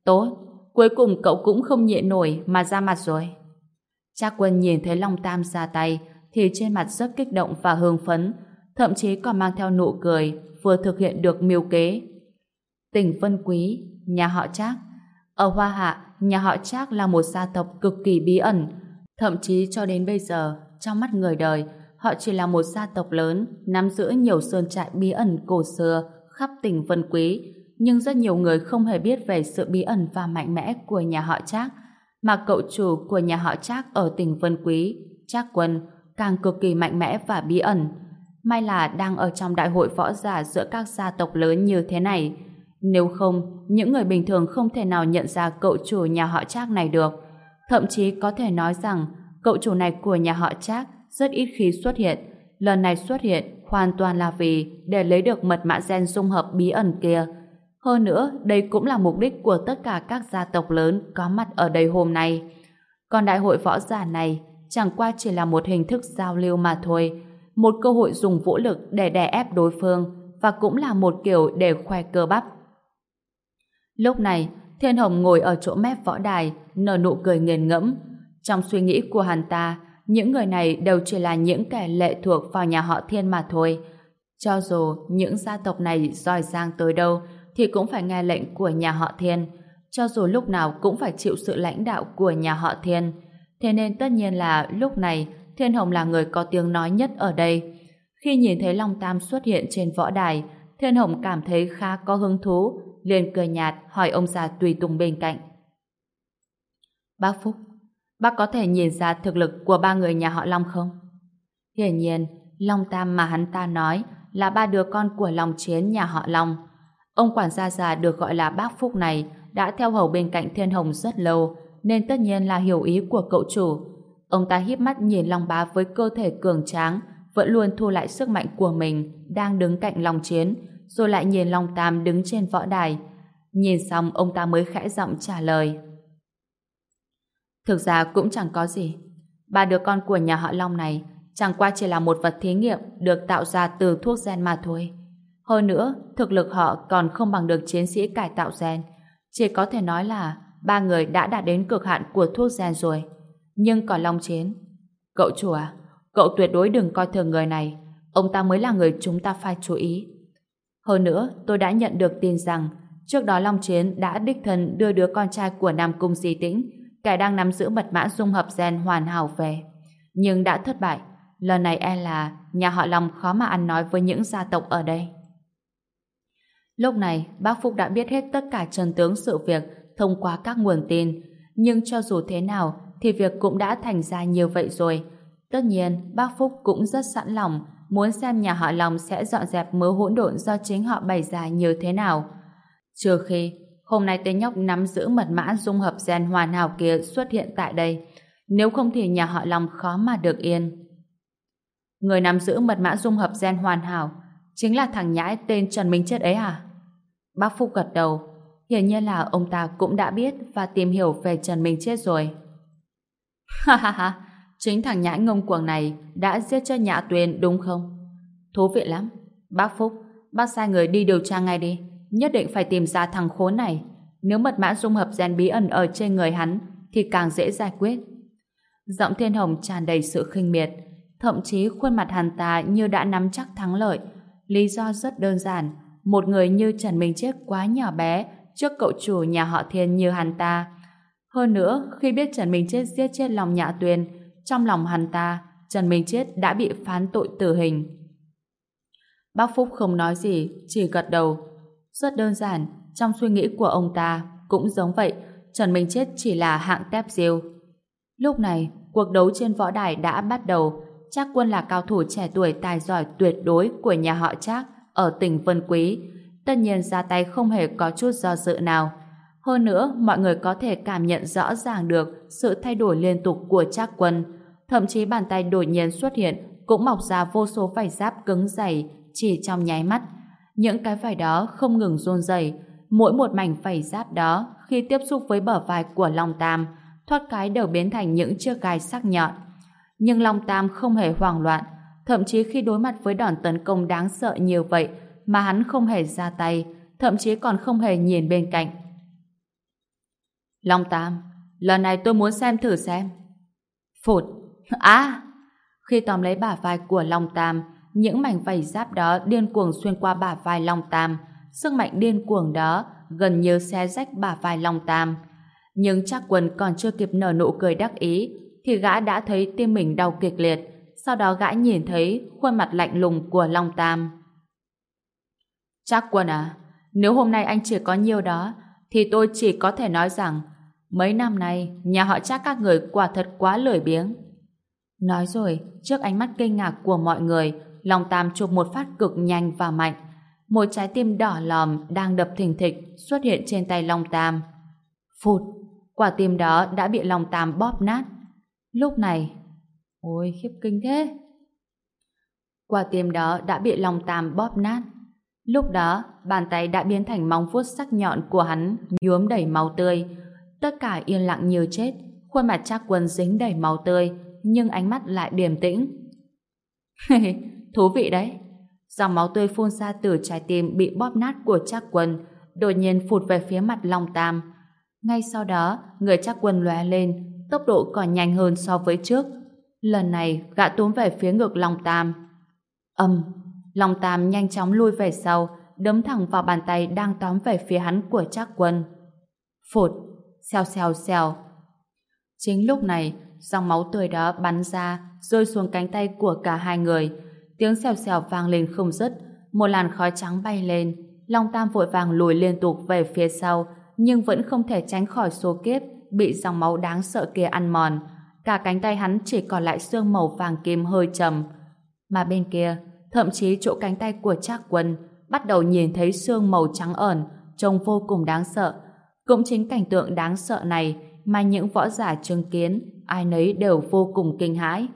Tốt, cuối cùng cậu cũng không nhịn nổi mà ra mặt rồi. cha Quân nhìn thấy Long Tam ra tay thì trên mặt rất kích động và hưng phấn, thậm chí còn mang theo nụ cười vừa thực hiện được miêu kế. Tỉnh Vân Quý, nhà họ Trác. Ở Hoa Hạ, nhà họ Trác là một gia tộc cực kỳ bí ẩn, thậm chí cho đến bây giờ, trong mắt người đời, họ chỉ là một gia tộc lớn nắm giữ nhiều sơn trại bí ẩn cổ xưa khắp tỉnh Vân Quý, nhưng rất nhiều người không hề biết về sự bí ẩn và mạnh mẽ của nhà họ Trác, mà cậu chủ của nhà họ Trác ở tỉnh Vân Quý, Trác Quân, càng cực kỳ mạnh mẽ và bí ẩn. May là đang ở trong đại hội võ giả giữa các gia tộc lớn như thế này. Nếu không, những người bình thường không thể nào nhận ra cậu chủ nhà họ Trác này được. Thậm chí có thể nói rằng cậu chủ này của nhà họ Trác rất ít khi xuất hiện. Lần này xuất hiện hoàn toàn là vì để lấy được mật mã gen dung hợp bí ẩn kia. Hơn nữa, đây cũng là mục đích của tất cả các gia tộc lớn có mặt ở đây hôm nay. Còn đại hội võ giả này chẳng qua chỉ là một hình thức giao lưu mà thôi, một cơ hội dùng vũ lực để đè ép đối phương và cũng là một kiểu để khoe cơ bắp. Lúc này, Thiên Hồng ngồi ở chỗ mép võ đài, nở nụ cười nghiền ngẫm. Trong suy nghĩ của hắn ta, những người này đều chỉ là những kẻ lệ thuộc vào nhà họ Thiên mà thôi. Cho dù những gia tộc này giỏi giang tới đâu, thì cũng phải nghe lệnh của nhà họ Thiên. Cho dù lúc nào cũng phải chịu sự lãnh đạo của nhà họ Thiên. Thế nên tất nhiên là lúc này Thiên Hồng là người có tiếng nói nhất ở đây. Khi nhìn thấy Long Tam xuất hiện trên võ đài, Thiên Hồng cảm thấy khá có hứng thú, liền cười nhạt hỏi ông già tùy tùng bên cạnh. Bác Phúc, bác có thể nhìn ra thực lực của ba người nhà họ Long không? Hiển nhiên, Long Tam mà hắn ta nói là ba đứa con của Long Chiến nhà họ Long. Ông quản gia già được gọi là bác Phúc này đã theo hầu bên cạnh Thiên Hồng rất lâu, nên tất nhiên là hiểu ý của cậu chủ. Ông ta híp mắt nhìn Long Bá với cơ thể cường tráng, vẫn luôn thu lại sức mạnh của mình, đang đứng cạnh Long Chiến, rồi lại nhìn Long Tam đứng trên võ đài. Nhìn xong ông ta mới khẽ giọng trả lời. Thực ra cũng chẳng có gì. Ba đứa con của nhà họ Long này chẳng qua chỉ là một vật thí nghiệm được tạo ra từ thuốc gen mà thôi. Hơn nữa, thực lực họ còn không bằng được chiến sĩ cải tạo gen. Chỉ có thể nói là ba người đã đạt đến cực hạn của thuốc gen rồi. Nhưng còn Long Chiến... Cậu chủ à, cậu tuyệt đối đừng coi thường người này. Ông ta mới là người chúng ta phải chú ý. Hơn nữa, tôi đã nhận được tin rằng trước đó Long Chiến đã đích thân đưa đứa con trai của Nam Cung Di Tĩnh, kẻ đang nắm giữ mật mã dung hợp gen hoàn hảo về. Nhưng đã thất bại. Lần này e là nhà họ Long khó mà ăn nói với những gia tộc ở đây. Lúc này, bác Phúc đã biết hết tất cả trần tướng sự việc thông qua các nguồn tin. Nhưng cho dù thế nào, thì việc cũng đã thành ra như vậy rồi. Tất nhiên, bác Phúc cũng rất sẵn lòng muốn xem nhà họ Long sẽ dọn dẹp mớ hỗn độn do chính họ bày ra như thế nào. Trừ khi, hôm nay tên nhóc nắm giữ mật mã dung hợp gen hoàn hảo kia xuất hiện tại đây. Nếu không thì nhà họ Long khó mà được yên. Người nắm giữ mật mã dung hợp gen hoàn hảo chính là thằng nhãi tên Trần Minh Chết ấy à? Bác Phúc gật đầu. Hiển nhiên là ông ta cũng đã biết và tìm hiểu về Trần Minh Chết rồi. Ha ha ha, chính thằng nhãi ngông cuồng này đã giết cho Nhã Tuyền đúng không? Thú vị lắm. Bác Phúc, bác sai người đi điều tra ngay đi. Nhất định phải tìm ra thằng khốn này. Nếu mật mã dung hợp gen bí ẩn ở trên người hắn thì càng dễ giải quyết. Giọng thiên hồng tràn đầy sự khinh miệt. Thậm chí khuôn mặt hắn ta như đã nắm chắc thắng lợi. Lý do rất đơn giản. Một người như Trần Minh Chết quá nhỏ bé trước cậu chủ nhà họ thiên như hắn ta. Hơn nữa, khi biết Trần Minh Chết giết chết lòng nhã tuyền, trong lòng hắn ta, Trần Minh Chết đã bị phán tội tử hình. Bác Phúc không nói gì, chỉ gật đầu. Rất đơn giản, trong suy nghĩ của ông ta, cũng giống vậy, Trần Minh Chết chỉ là hạng tép diêu. Lúc này, cuộc đấu trên võ đài đã bắt đầu. Trác Quân là cao thủ trẻ tuổi tài giỏi tuyệt đối của nhà họ Trác ở tỉnh Vân Quý. Tất nhiên ra tay không hề có chút do dự nào. Hơn nữa, mọi người có thể cảm nhận rõ ràng được sự thay đổi liên tục của Trác Quân. Thậm chí bàn tay đột nhiên xuất hiện cũng mọc ra vô số vải giáp cứng dày chỉ trong nháy mắt. Những cái vải đó không ngừng run rẩy, mỗi một mảnh vải giáp đó khi tiếp xúc với bờ vai của Long Tam, thoát cái đều biến thành những chiếc gai sắc nhọn. Nhưng Long Tam không hề hoảng loạn, thậm chí khi đối mặt với đòn tấn công đáng sợ như vậy mà hắn không hề ra tay, thậm chí còn không hề nhìn bên cạnh. Long Tam, lần này tôi muốn xem thử xem. Phụt, à Khi tóm lấy bả vai của Long Tam, những mảnh vảy giáp đó điên cuồng xuyên qua bả vai Long Tam, sức mạnh điên cuồng đó gần như xé rách bả vai Long Tam. Nhưng chắc quần còn chưa kịp nở nụ cười đắc ý, thì gã đã thấy tim mình đau kịch liệt, sau đó gã nhìn thấy khuôn mặt lạnh lùng của Long Tam. Chắc quân à, nếu hôm nay anh chỉ có nhiêu đó, thì tôi chỉ có thể nói rằng mấy năm nay nhà họ chắc các người quả thật quá lười biếng. Nói rồi, trước ánh mắt kinh ngạc của mọi người, Long Tam chụp một phát cực nhanh và mạnh. Một trái tim đỏ lòm đang đập thình thịch xuất hiện trên tay Long Tam. Phụt, quả tim đó đã bị Long Tam bóp nát. Lúc này, ôi khiếp kinh thế. Quả tim đó đã bị Long Tam bóp nát. Lúc đó, bàn tay đã biến thành móng vuốt sắc nhọn của hắn nhuốm đầy máu tươi. Tất cả yên lặng như chết, khuôn mặt Trác Quân dính đầy máu tươi, nhưng ánh mắt lại điềm tĩnh. <laughs> Thú vị đấy. Dòng máu tươi phun ra từ trái tim bị bóp nát của Trác Quân, đột nhiên phụt về phía mặt Long Tam. Ngay sau đó, người Trác Quân lóe lên, tốc độ còn nhanh hơn so với trước. Lần này, gã túm về phía ngực Long Tam. Âm, Long Tam nhanh chóng lui về sau, đấm thẳng vào bàn tay đang tóm về phía hắn của Trác Quân. Phụt, xèo xèo xèo. Chính lúc này, dòng máu tươi đó bắn ra, rơi xuống cánh tay của cả hai người. Tiếng xèo xèo vang lên không dứt, một làn khói trắng bay lên. Long Tam vội vàng lùi liên tục về phía sau, nhưng vẫn không thể tránh khỏi số kiếp bị dòng máu đáng sợ kia ăn mòn. Cả cánh tay hắn chỉ còn lại xương màu vàng kim hơi trầm. Mà bên kia, thậm chí chỗ cánh tay của Trác Quân bắt đầu nhìn thấy xương màu trắng ẩn, trông vô cùng đáng sợ. Cũng chính cảnh tượng đáng sợ này mà những võ giả chứng kiến, ai nấy đều vô cùng kinh hãi.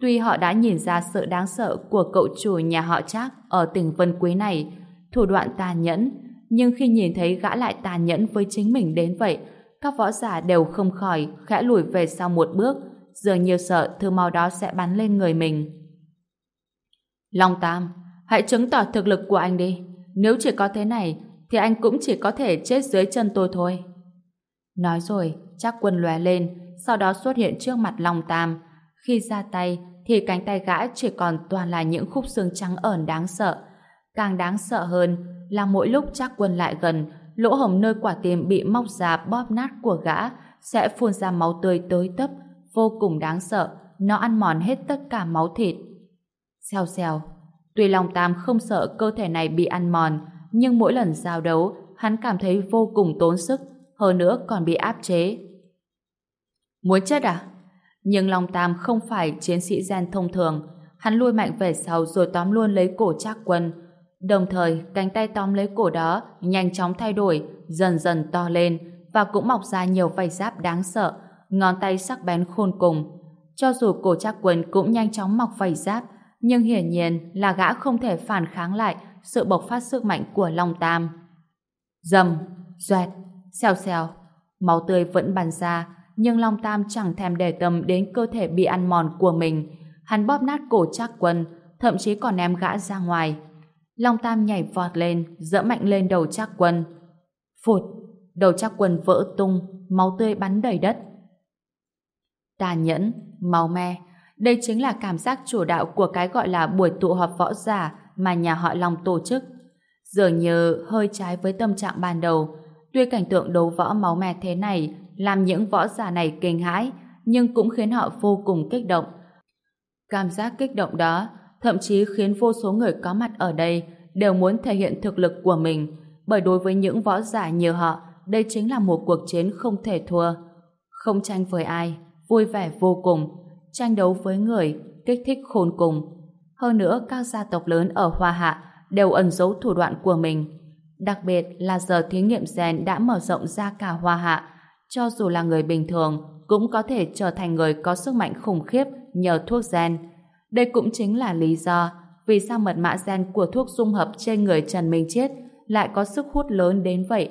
Tuy họ đã nhìn ra sự đáng sợ của cậu chủ nhà họ Trác ở tỉnh Vân Quý này, thủ đoạn tàn nhẫn, nhưng khi nhìn thấy gã lại tàn nhẫn với chính mình đến vậy, các võ giả đều không khỏi khẽ lùi về sau một bước, dường như sợ thứ mau đó sẽ bắn lên người mình. Long Tam, hãy chứng tỏ thực lực của anh đi. Nếu chỉ có thế này, thì anh cũng chỉ có thể chết dưới chân tôi thôi. Nói rồi, chắc quân lóe lên, sau đó xuất hiện trước mặt Long Tam. Khi ra tay, thì cánh tay gã chỉ còn toàn là những khúc xương trắng ẩn đáng sợ. Càng đáng sợ hơn là mỗi lúc chắc quân lại gần, lỗ hổng nơi quả tim bị móc ra bóp nát của gã sẽ phun ra máu tươi tới tấp, vô cùng đáng sợ, nó ăn mòn hết tất cả máu thịt. Xèo xèo, tuy Long Tam không sợ cơ thể này bị ăn mòn, nhưng mỗi lần giao đấu, hắn cảm thấy vô cùng tốn sức, hơn nữa còn bị áp chế. Muốn chết à? Nhưng Long Tam không phải chiến sĩ gen thông thường, hắn lui mạnh về sau rồi tóm luôn lấy cổ Trác Quân. Đồng thời, cánh tay tóm lấy cổ đó nhanh chóng thay đổi, dần dần to lên và cũng mọc ra nhiều vảy giáp đáng sợ, ngón tay sắc bén khôn cùng. Cho dù cổ Trác Quân cũng nhanh chóng mọc vảy giáp, nhưng hiển nhiên là gã không thể phản kháng lại sự bộc phát sức mạnh của Long Tam. Dầm, doẹt, xèo xèo, máu tươi vẫn bắn ra, nhưng Long Tam chẳng thèm để tâm đến cơ thể bị ăn mòn của mình. Hắn bóp nát cổ Trác Quân, thậm chí còn ném gã ra ngoài. Long Tam nhảy vọt lên, dỡ mạnh lên đầu Trác Quân. Phụt, đầu Trác Quân vỡ tung, máu tươi bắn đầy đất. Tà nhẫn, máu me, đây chính là cảm giác chủ đạo của cái gọi là buổi tụ họp võ giả mà nhà họ Long tổ chức. Dường như hơi trái với tâm trạng ban đầu, tuy cảnh tượng đấu võ máu me thế này làm những võ giả này kinh hãi, nhưng cũng khiến họ vô cùng kích động. Cảm giác kích động đó thậm chí khiến vô số người có mặt ở đây đều muốn thể hiện thực lực của mình, bởi đối với những võ giả như họ, đây chính là một cuộc chiến không thể thua. Không tranh với ai, vui vẻ vô cùng, tranh đấu với người, kích thích khôn cùng. Hơn nữa, các gia tộc lớn ở Hoa Hạ đều ẩn giấu thủ đoạn của mình. Đặc biệt là giờ thí nghiệm gen đã mở rộng ra cả Hoa Hạ, cho dù là người bình thường cũng có thể trở thành người có sức mạnh khủng khiếp nhờ thuốc gen. Đây cũng chính là lý do vì sao mật mã gen của thuốc dung hợp trên người Trần Minh Chết lại có sức hút lớn đến vậy.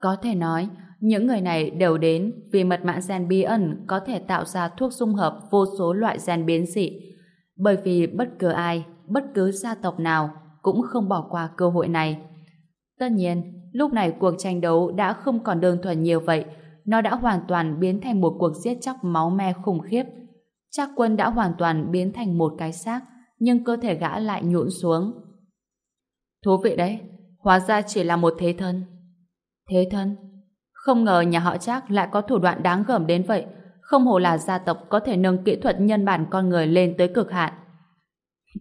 Có thể nói, những người này đều đến vì mật mã gen bí ẩn có thể tạo ra thuốc dung hợp vô số loại gen biến dị. Bởi vì bất cứ ai, bất cứ gia tộc nào cũng không bỏ qua cơ hội này. Tất nhiên, lúc này cuộc tranh đấu đã không còn đơn thuần nhiều vậy, nó đã hoàn toàn biến thành một cuộc giết chóc máu me khủng khiếp. Trác quân đã hoàn toàn biến thành một cái xác, nhưng cơ thể gã lại nhũn xuống. Thú vị đấy, hóa ra chỉ là một thế thân. Thế thân? Không ngờ nhà họ Trác lại có thủ đoạn đáng gờm đến vậy, không hồ là gia tộc có thể nâng kỹ thuật nhân bản con người lên tới cực hạn.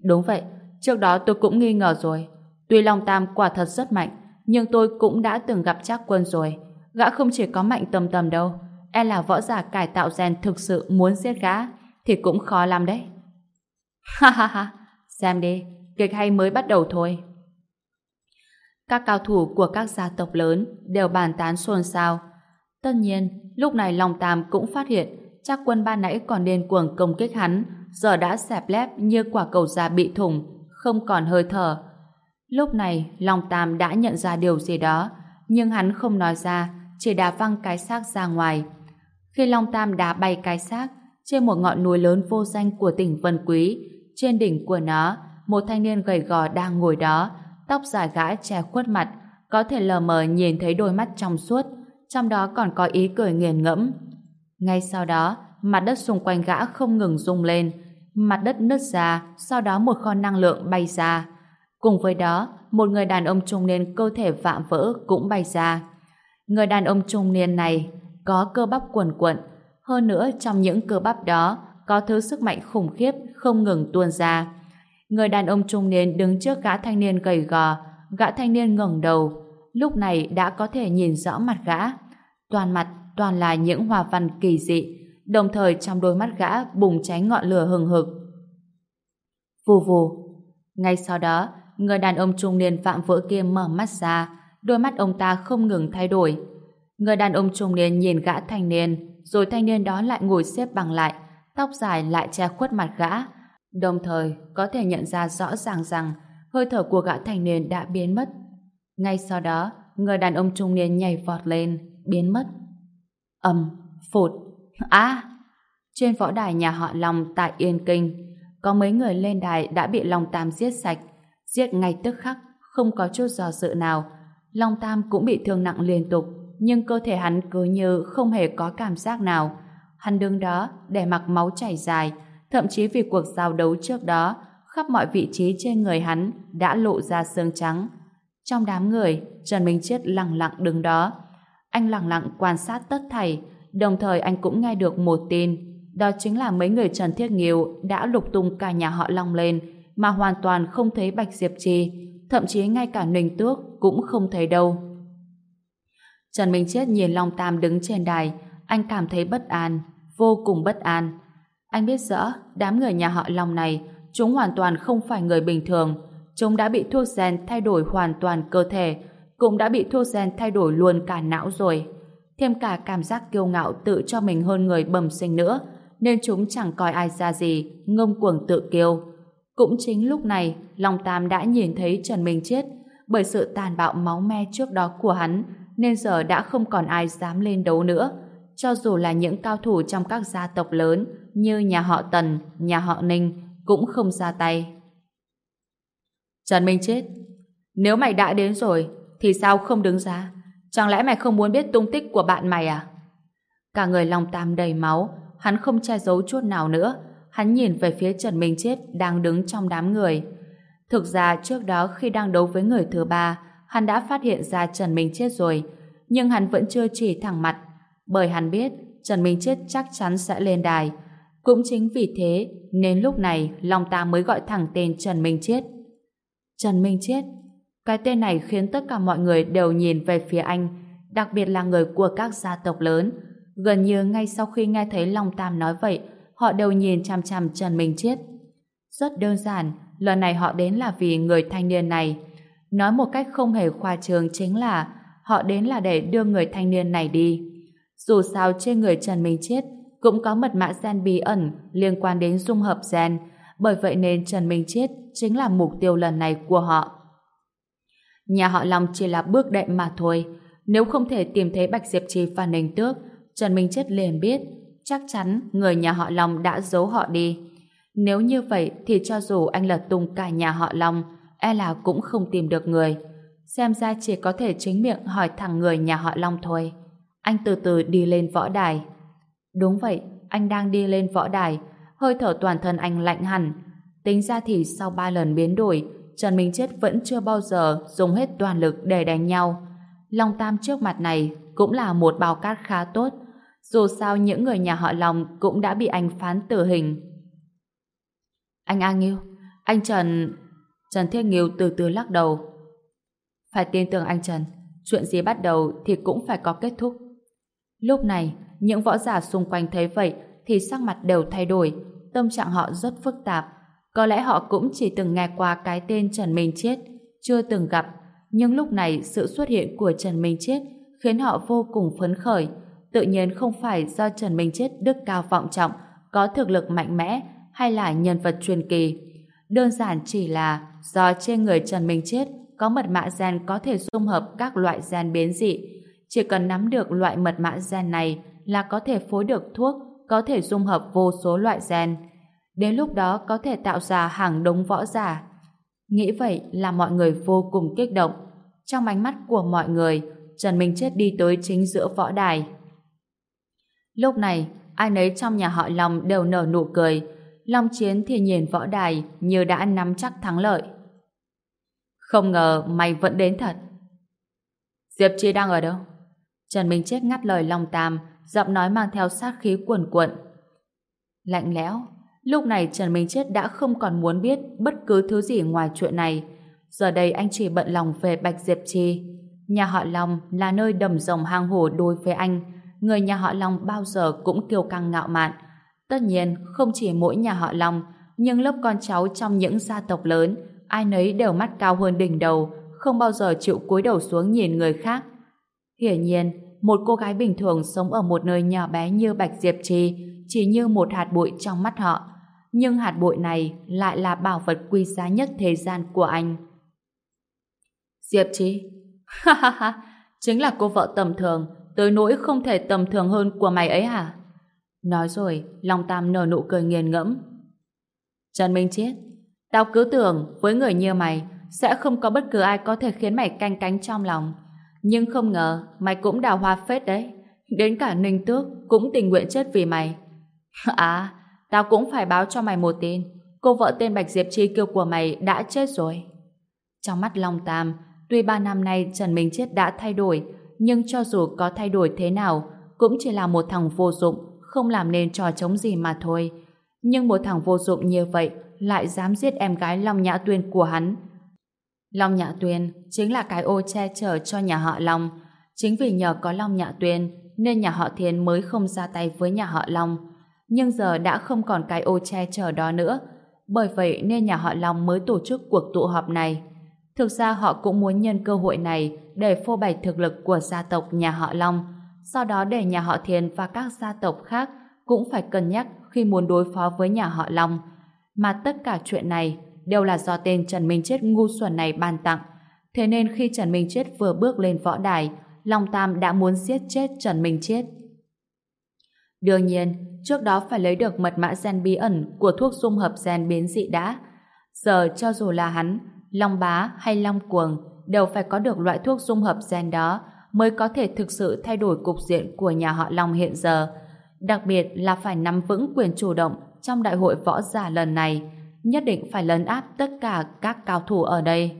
Đúng vậy, trước đó tôi cũng nghi ngờ rồi. Tuy Long Tam quả thật rất mạnh, nhưng tôi cũng đã từng gặp Trác quân rồi. Gã không chỉ có mạnh tầm tầm đâu, e là võ giả cải tạo gen thực sự muốn giết gã, thì cũng khó lắm đấy. Ha ha ha, xem đi, kịch hay mới bắt đầu thôi. Các cao thủ của các gia tộc lớn đều bàn tán xôn xao. Tất nhiên, lúc này Long Tam cũng phát hiện chắc quân ban nãy còn điên cuồng công kích hắn, giờ đã xẹp lép như quả cầu da bị thủng, không còn hơi thở. Lúc này, Long Tam đã nhận ra điều gì đó, nhưng hắn không nói ra, chỉ đá văng cái xác ra ngoài. Khi Long Tam đá bay cái xác trên một ngọn núi lớn vô danh của tỉnh Vân Quý, trên đỉnh của nó, một thanh niên gầy gò đang ngồi đó, tóc dài gã che khuất mặt, có thể lờ mờ nhìn thấy đôi mắt trong suốt, trong đó còn có ý cười nghiền ngẫm. Ngay sau đó, mặt đất xung quanh gã không ngừng rung lên, mặt đất nứt ra, sau đó một kho năng lượng bay ra. Cùng với đó, một người đàn ông trung niên cơ thể vạm vỡ cũng bay ra. Người đàn ông trung niên này có cơ bắp quần quận, hơn nữa trong những cơ bắp đó có thứ sức mạnh khủng khiếp không ngừng tuôn ra. Người đàn ông trung niên đứng trước gã thanh niên gầy gò, gã thanh niên ngẩng đầu, lúc này đã có thể nhìn rõ mặt gã. Toàn mặt toàn là những hoa văn kỳ dị, đồng thời trong đôi mắt gã bùng cháy ngọn lửa hừng hực. Vù vù. Ngay sau đó, người đàn ông trung niên phạm vỡ kia mở mắt ra, đôi mắt ông ta không ngừng thay đổi. Người đàn ông trung niên nhìn gã thanh niên, rồi thanh niên đó lại ngồi xếp bằng lại, tóc dài lại che khuất mặt gã. Đồng thời, có thể nhận ra rõ ràng rằng hơi thở của gã thành niên đã biến mất. Ngay sau đó, người đàn ông trung niên nhảy vọt lên, biến mất. ầm, phụt, á! trên võ đài nhà họ Long tại Yên Kinh, có mấy người lên đài đã bị Long Tam giết sạch, giết ngay tức khắc, không có chút do dự nào. Long Tam cũng bị thương nặng liên tục, nhưng cơ thể hắn cứ như không hề có cảm giác nào. Hắn đứng đó để mặc máu chảy dài, thậm chí vì cuộc giao đấu trước đó, khắp mọi vị trí trên người hắn đã lộ ra xương trắng. Trong đám người, Trần Minh Chết lặng lặng đứng đó. Anh lặng lặng quan sát tất thảy, đồng thời anh cũng nghe được một tin, đó chính là mấy người Trần Thiết Nghiêu đã lục tung cả nhà họ Long lên, mà hoàn toàn không thấy Bạch Diệp Trì, thậm chí ngay cả Ninh Tước cũng không thấy đâu. Trần Minh Chết nhìn Long Tam đứng trên đài, anh cảm thấy bất an, vô cùng bất an. Anh biết rõ, đám người nhà họ Long này, chúng hoàn toàn không phải người bình thường. Chúng đã bị thuốc gen thay đổi hoàn toàn cơ thể, cũng đã bị thuốc gen thay đổi luôn cả não rồi. Thêm cả cảm giác kiêu ngạo tự cho mình hơn người bẩm sinh nữa, nên chúng chẳng coi ai ra gì, ngông cuồng tự kiêu. Cũng chính lúc này, Long Tam đã nhìn thấy Trần Minh chết, bởi sự tàn bạo máu me trước đó của hắn, nên giờ đã không còn ai dám lên đấu nữa. Cho dù là những cao thủ trong các gia tộc lớn như nhà họ Tần, nhà họ Ninh cũng không ra tay. Trần Minh chết. Nếu mày đã đến rồi, thì sao không đứng ra? Chẳng lẽ mày không muốn biết tung tích của bạn mày à? Cả người lòng tam đầy máu, hắn không che giấu chút nào nữa. Hắn nhìn về phía Trần Minh Chết đang đứng trong đám người. Thực ra trước đó khi đang đấu với người thứ ba, hắn đã phát hiện ra Trần Minh Chết rồi, nhưng hắn vẫn chưa chỉ thẳng mặt, bởi hắn biết Trần Minh Chết chắc chắn sẽ lên đài. Cũng chính vì thế nên lúc này Long ta mới gọi thẳng tên Trần Minh Chết. Trần Minh Chết Cái tên này khiến tất cả mọi người đều nhìn về phía anh, đặc biệt là người của các gia tộc lớn. Gần như ngay sau khi nghe thấy Long Tam nói vậy, họ đều nhìn chăm chăm Trần Minh Chết. Rất đơn giản, lần này họ đến là vì người thanh niên này. Nói một cách không hề khoa trương chính là họ đến là để đưa người thanh niên này đi. Dù sao trên người Trần Minh Chết cũng có mật mã gen bí ẩn liên quan đến dung hợp gen, bởi vậy nên Trần Minh Chết chính là mục tiêu lần này của họ. Nhà họ Long chỉ là bước đệm mà thôi. Nếu không thể tìm thấy Bạch Diệp Trì và Ninh Tước, Trần Minh Chết liền biết chắc chắn người nhà họ Long đã giấu họ đi. Nếu như vậy thì cho dù anh lật tung cả nhà họ Long, e là cũng không tìm được người. Xem ra chỉ có thể chính miệng hỏi thẳng người nhà họ Long thôi. Anh từ từ đi lên võ đài. Đúng vậy, anh đang đi lên võ đài. Hơi thở toàn thân anh lạnh hẳn. Tính ra thì sau ba lần biến đổi, Trần Minh Chết vẫn chưa bao giờ dùng hết toàn lực để đánh nhau. Long Tam trước mặt này cũng là một bao cát khá tốt. Dù sao những người nhà họ Long cũng đã bị anh phán tử hình. Anh An Nghiêu, anh Trần... Trần Thiết Nghiêu từ từ lắc đầu. Phải tin tưởng anh Trần, chuyện gì bắt đầu thì cũng phải có kết thúc. Lúc này, những võ giả xung quanh thấy vậy thì sắc mặt đều thay đổi, tâm trạng họ rất phức tạp. Có lẽ họ cũng chỉ từng nghe qua cái tên Trần Minh Chết, chưa từng gặp. Nhưng lúc này sự xuất hiện của Trần Minh Chết khiến họ vô cùng phấn khởi. Tự nhiên không phải do Trần Minh Chết đức cao vọng trọng, có thực lực mạnh mẽ hay là nhân vật truyền kỳ. Đơn giản chỉ là do trên người Trần Minh Chết có mật mã gen có thể dung hợp các loại gen biến dị. Chỉ cần nắm được loại mật mã gen này là có thể phối được thuốc, có thể dung hợp vô số loại gen. Đến lúc đó có thể tạo ra hàng đống võ giả. Nghĩ vậy là mọi người vô cùng kích động. Trong ánh mắt của mọi người, Trần Minh Chết đi tới chính giữa võ đài. Lúc này, ai nấy trong nhà họ Long đều nở nụ cười. Long Chiến thì nhìn võ đài như đã nắm chắc thắng lợi. Không ngờ mày vẫn đến thật. Diệp Chi đang ở đâu? Trần Minh Chết ngắt lời Long Tam, giọng nói mang theo sát khí cuồn cuộn. Lạnh lẽo, lúc này Trần Minh Chết đã không còn muốn biết bất cứ thứ gì ngoài chuyện này. Giờ đây anh chỉ bận lòng về Bạch Diệp Chi. Nhà họ Long là nơi đầm rồng hang hổ đối với anh. Người nhà họ Long bao giờ cũng kiêu căng ngạo mạn. Tất nhiên, không chỉ mỗi nhà họ Long, nhưng lớp con cháu trong những gia tộc lớn, ai nấy đều mắt cao hơn đỉnh đầu, không bao giờ chịu cúi đầu xuống nhìn người khác. Hiển nhiên, một cô gái bình thường sống ở một nơi nhỏ bé như Bạch Diệp Trì chỉ như một hạt bụi trong mắt họ. Nhưng hạt bụi này lại là bảo vật quý giá nhất thế gian của anh. Diệp Trì? <laughs> Ha ha ha, chính là cô vợ tầm thường, tới nỗi không thể tầm thường hơn của mày ấy hả? Nói rồi, Long Tam nở nụ cười nghiền ngẫm. Trần Minh Chiết, tao cứ tưởng với người như mày sẽ không có bất cứ ai có thể khiến mày canh cánh trong lòng. Nhưng không ngờ mày cũng đào hoa phết đấy. Đến cả Ninh Tước cũng tình nguyện chết vì mày. <laughs> À, tao cũng phải báo cho mày một tin. Cô vợ tên Bạch Diệp Chi kêu của mày đã chết rồi. Trong mắt Long Tam, tuy ba năm nay Trần Minh Chết đã thay đổi, nhưng cho dù có thay đổi thế nào, cũng chỉ là một thằng vô dụng, không làm nên trò chống gì mà thôi. Nhưng một thằng vô dụng như vậy lại dám giết em gái Long Nhã Tuyên của hắn, Long Nhã Tuyên chính là cái ô che chở cho nhà họ Long. Chính vì nhờ có Long Nhã Tuyên nên nhà họ Thiên mới không ra tay với nhà họ Long. Nhưng giờ đã không còn cái ô che chở đó nữa. Bởi vậy nên nhà họ Long mới tổ chức cuộc tụ họp này. Thực ra họ cũng muốn nhân cơ hội này để phô bày thực lực của gia tộc nhà họ Long. Sau đó để nhà họ Thiên và các gia tộc khác cũng phải cân nhắc khi muốn đối phó với nhà họ Long. Mà tất cả chuyện này đều là do tên Trần Minh Chết ngu xuẩn này ban tặng. Thế nên khi Trần Minh Chết vừa bước lên võ đài, Long Tam đã muốn giết chết Trần Minh Chết. Đương nhiên, trước đó phải lấy được mật mã gen bí ẩn của thuốc dung hợp gen biến dị đã. Giờ cho dù là hắn, Long Bá hay Long Cuồng đều phải có được loại thuốc dung hợp gen đó mới có thể thực sự thay đổi cục diện của nhà họ Long hiện giờ. Đặc biệt là phải nắm vững quyền chủ động trong đại hội võ giả lần này, nhất định phải lấn áp tất cả các cao thủ ở đây.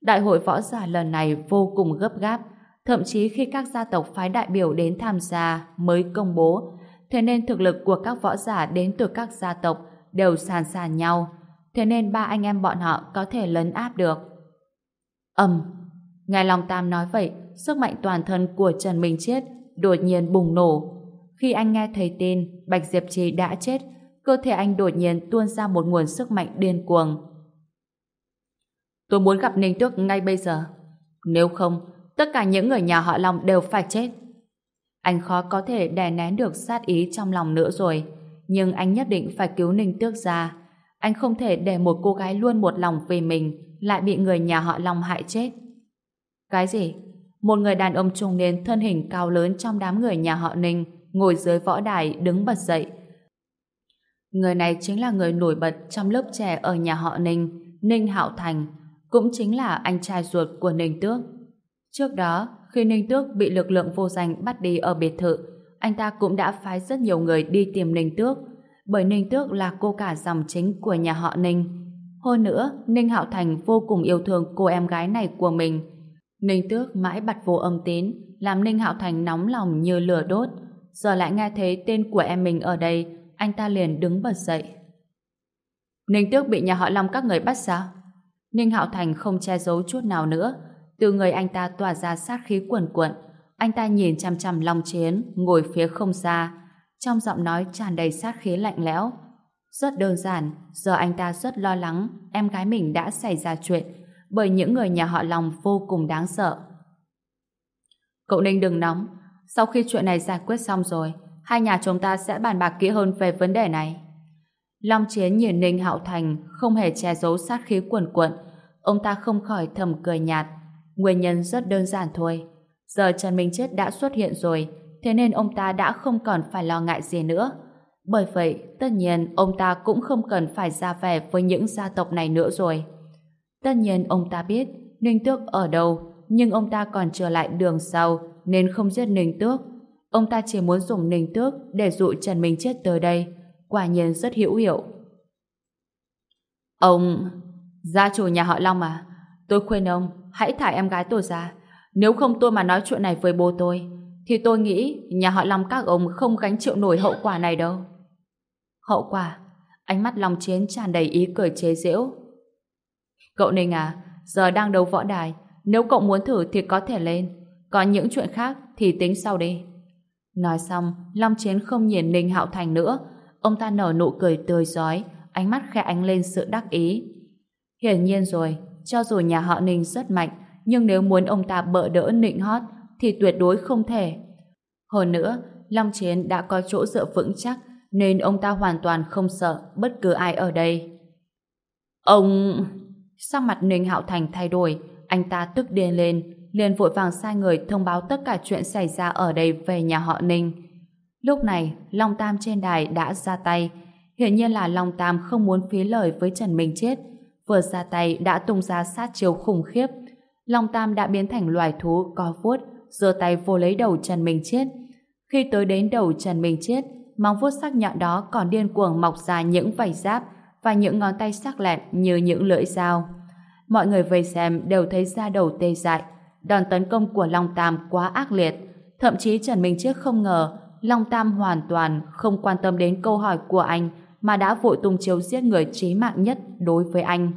Đại hội võ giả lần này vô cùng gấp gáp, thậm chí khi các gia tộc phái đại biểu đến tham gia mới công bố, thế nên thực lực của các võ giả đến từ các gia tộc đều sàn sàn nhau, thế nên ba anh em bọn họ có thể lấn áp được. Ầm, ngài Long Tam nói vậy, sức mạnh toàn thân của Trần Minh Chết đột nhiên bùng nổ. Khi anh nghe thấy tin Bạch Diệp Trì đã chết, cơ thể anh đột nhiên tuôn ra một nguồn sức mạnh điên cuồng. Tôi muốn gặp Ninh Tước ngay bây giờ. Nếu không, tất cả những người nhà họ Long đều phải chết. Anh khó có thể đè nén được sát ý trong lòng nữa rồi, nhưng anh nhất định phải cứu Ninh Tước ra. Anh không thể để một cô gái luôn một lòng vì mình lại bị người nhà họ Long hại chết. Cái gì? Một người đàn ông trung niên thân hình cao lớn trong đám người nhà họ Ninh ngồi dưới võ đài đứng bật dậy Người này chính là người nổi bật trong lớp trẻ ở nhà họ Ninh, Ninh Hạo Thành, cũng chính là anh trai ruột của Ninh Tước. Trước đó, khi Ninh Tước bị lực lượng vô danh bắt đi ở biệt thự, anh ta cũng đã phái rất nhiều người đi tìm Ninh Tước, bởi Ninh Tước là cô cả dòng chính của nhà họ Ninh. Hơn nữa, Ninh Hạo Thành vô cùng yêu thương cô em gái này của mình. Ninh Tước mãi bật vô âm tín, làm Ninh Hạo Thành nóng lòng như lửa đốt. Giờ lại nghe thấy tên của em mình ở đây, anh ta liền đứng bật dậy. Ninh Tước bị nhà họ Long các người bắt sao? Ninh Hạo Thành không che giấu chút nào nữa. Từ người anh ta tỏa ra sát khí cuồn cuộn. Anh ta nhìn chăm chăm Long Chiến, ngồi phía không xa. Trong giọng nói tràn đầy sát khí lạnh lẽo. Rất đơn giản, giờ anh ta rất lo lắng em gái mình đã xảy ra chuyện bởi những người nhà họ Long vô cùng đáng sợ. Cậu Ninh đừng nóng. Sau khi chuyện này giải quyết xong rồi, hai nhà chúng ta sẽ bàn bạc kỹ hơn về vấn đề này. Long Chiến nhìn Ninh Hạo Thành không hề che giấu sát khí cuồn cuộn. Ông ta không khỏi thầm cười nhạt. Nguyên nhân rất đơn giản thôi. Giờ Trần Minh Chết đã xuất hiện rồi. thế nên ông ta đã không còn phải lo ngại gì nữa. Bởi vậy, tất nhiên ông ta cũng không cần phải ra vẻ với những gia tộc này nữa rồi. Tất nhiên ông ta biết Ninh Tước ở đâu, nhưng ông ta còn trở lại đường sau nên không giết Ninh Tước. Ông ta chỉ muốn dùng Ninh Tước để dụ Trần Minh Chết tới đây. Quả nhiên rất hữu hiệu. Ông... Gia chủ nhà họ Long à? Tôi khuyên ông hãy thả em gái tôi ra. Nếu không tôi mà nói chuyện này với bố tôi thì tôi nghĩ nhà họ Long các ông không gánh chịu nổi hậu quả này đâu. Hậu quả? Ánh mắt Long Chiến tràn đầy ý cười chế giễu. Cậu Ninh à, giờ đang đấu võ đài. Nếu cậu muốn thử thì có thể lên. còn những chuyện khác thì tính sau đi. Nói xong, Long Chiến không nhìn Ninh Hạo Thành nữa. Ông ta nở nụ cười tươi giói, ánh mắt khẽ ánh lên sự đắc ý. Hiển nhiên rồi, cho dù nhà họ Ninh rất mạnh, nhưng nếu muốn ông ta bỡ đỡ nịnh hót, thì tuyệt đối không thể. Hơn nữa, Long Chiến đã có chỗ dựa vững chắc, nên ông ta hoàn toàn không sợ bất cứ ai ở đây. Ông... Sắc mặt Ninh Hạo Thành thay đổi, anh ta tức điên lên, liền vội vàng sai người thông báo tất cả chuyện xảy ra ở đây về nhà họ Ninh. Lúc này, Long Tam trên đài đã ra tay. Hiển nhiên là Long Tam không muốn phí lời với Trần Minh Chết. Vừa ra tay đã tung ra sát chiêu khủng khiếp. Long Tam đã biến thành loài thú có vuốt, giơ tay vô lấy đầu Trần Minh Chết. Khi tới đến đầu Trần Minh Chết, móng vuốt sắc nhọn đó còn điên cuồng mọc ra những vảy giáp và những ngón tay sắc lẹn như những lưỡi dao. Mọi người vây xem đều thấy da đầu tê dại. Đòn tấn công của Long Tam quá ác liệt. Thậm chí Trần Minh Chiết không ngờ Long Tam hoàn toàn không quan tâm đến câu hỏi của anh mà đã vội tung chiếu giết người chí mạng nhất đối với anh.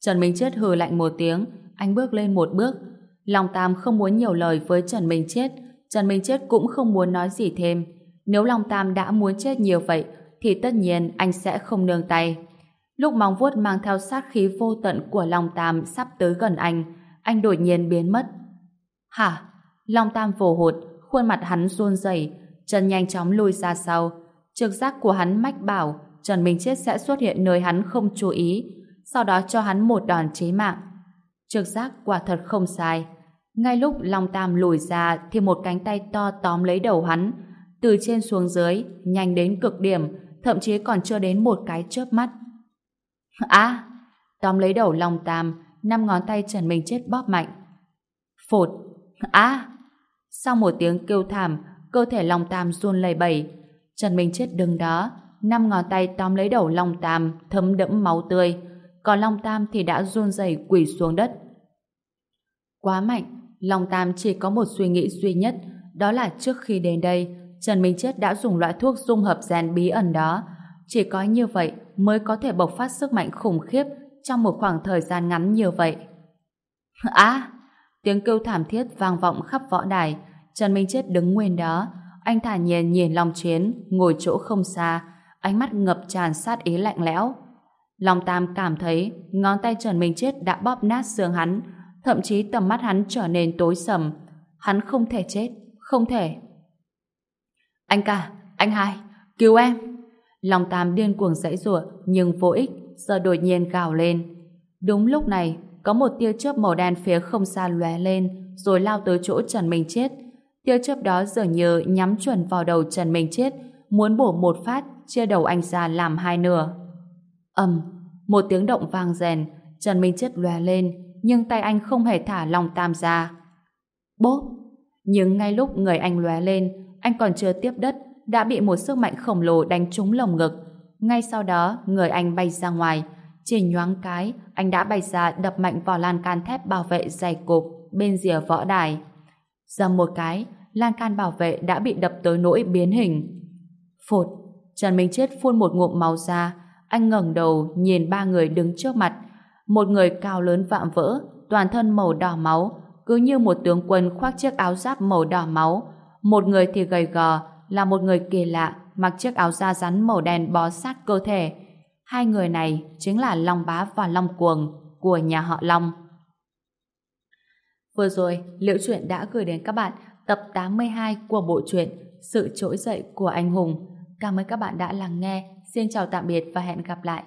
Trần Minh Chết hừ lạnh một tiếng, anh bước lên một bước. Long Tam không muốn nhiều lời với Trần Minh Chết, Trần Minh Chết cũng không muốn nói gì thêm. Nếu Long Tam đã muốn chết nhiều vậy, thì tất nhiên anh sẽ không nương tay. Lúc móng vuốt mang theo sát khí vô tận của Long Tam sắp tới gần anh, anh đột nhiên biến mất. Hả? Long Tam vồ hụt, khuôn mặt hắn run rẩy, chân nhanh chóng lùi ra sau. Trực giác của hắn mách bảo Trần Minh Chết sẽ xuất hiện nơi hắn không chú ý, sau đó cho hắn một đòn chế mạng. Trực giác quả thật không sai. Ngay lúc Long Tam lùi ra thì một cánh tay to tóm lấy đầu hắn, từ trên xuống dưới, nhanh đến cực điểm, thậm chí còn chưa đến một cái chớp mắt. À! Tóm lấy đầu Long Tam, năm ngón tay Trần Minh Chết bóp mạnh. Phột! À! Sau một tiếng kêu thảm, cơ thể Long Tam run lẩy bẩy. Trần Minh Chết đứng đó, năm ngón tay tóm lấy đầu Long Tam, thấm đẫm máu tươi. Còn Long Tam thì đã run rẩy quỳ xuống đất. Quá mạnh, Long Tam chỉ có một suy nghĩ duy nhất, đó là trước khi đến đây, Trần Minh Chết đã dùng loại thuốc dung hợp gen bí ẩn đó. Chỉ có như vậy mới có thể bộc phát sức mạnh khủng khiếp trong một khoảng thời gian ngắn như vậy. À! Tiếng kêu thảm thiết vang vọng khắp võ đài. Trần Minh Chết đứng nguyên đó. Anh thả nhiên nhìn Long Chiến, ngồi chỗ không xa, ánh mắt ngập tràn sát ý lạnh lẽo. Long Tam cảm thấy ngón tay Trần Minh Chết đã bóp nát xương hắn, thậm chí tầm mắt hắn trở nên tối sầm. Hắn không thể chết, không thể. Anh cả, anh hai, cứu em! Long Tam điên cuồng dãy rủa nhưng vô ích, giờ đột nhiên gào lên. Đúng lúc này, có một tia chớp màu đen phía không xa lóe lên, rồi lao tới chỗ Trần Minh Chết. Tia chớp đó dường như nhắm chuẩn vào đầu Trần Minh Chết, muốn bổ một phát, chia đầu anh ra làm hai nửa. ầm, một tiếng động vang rèn, Trần Minh Chết lóe lên, nhưng tay anh không hề thả Long Tam ra. Bốp! Nhưng ngay lúc người anh lóe lên, anh còn chưa tiếp đất, đã bị một sức mạnh khổng lồ đánh trúng lồng ngực. Ngay sau đó, người anh bay ra ngoài. Chỉ nhoáng cái, anh đã bay ra đập mạnh vào lan can thép bảo vệ dày cộp bên rìa võ đài. Dầm một cái, lan can bảo vệ đã bị đập tới nỗi biến hình. Phột, Trần Minh Chết phun một ngụm máu ra, anh ngẩng đầu nhìn ba người đứng trước mặt. Một người cao lớn vạm vỡ, toàn thân màu đỏ máu, cứ như một tướng quân khoác chiếc áo giáp màu đỏ máu. Một người thì gầy gò, là một người kỳ lạ mặc chiếc áo da rắn màu đen bó sát cơ thể. Hai người này chính là Long Bá và Long Cuồng của nhà họ Long. Vừa rồi, Liễu Chuyện đã gửi đến các bạn tập 82 của bộ truyện Sự trỗi dậy của anh hùng. Cảm ơn các bạn đã lắng nghe. Xin chào tạm biệt và hẹn gặp lại.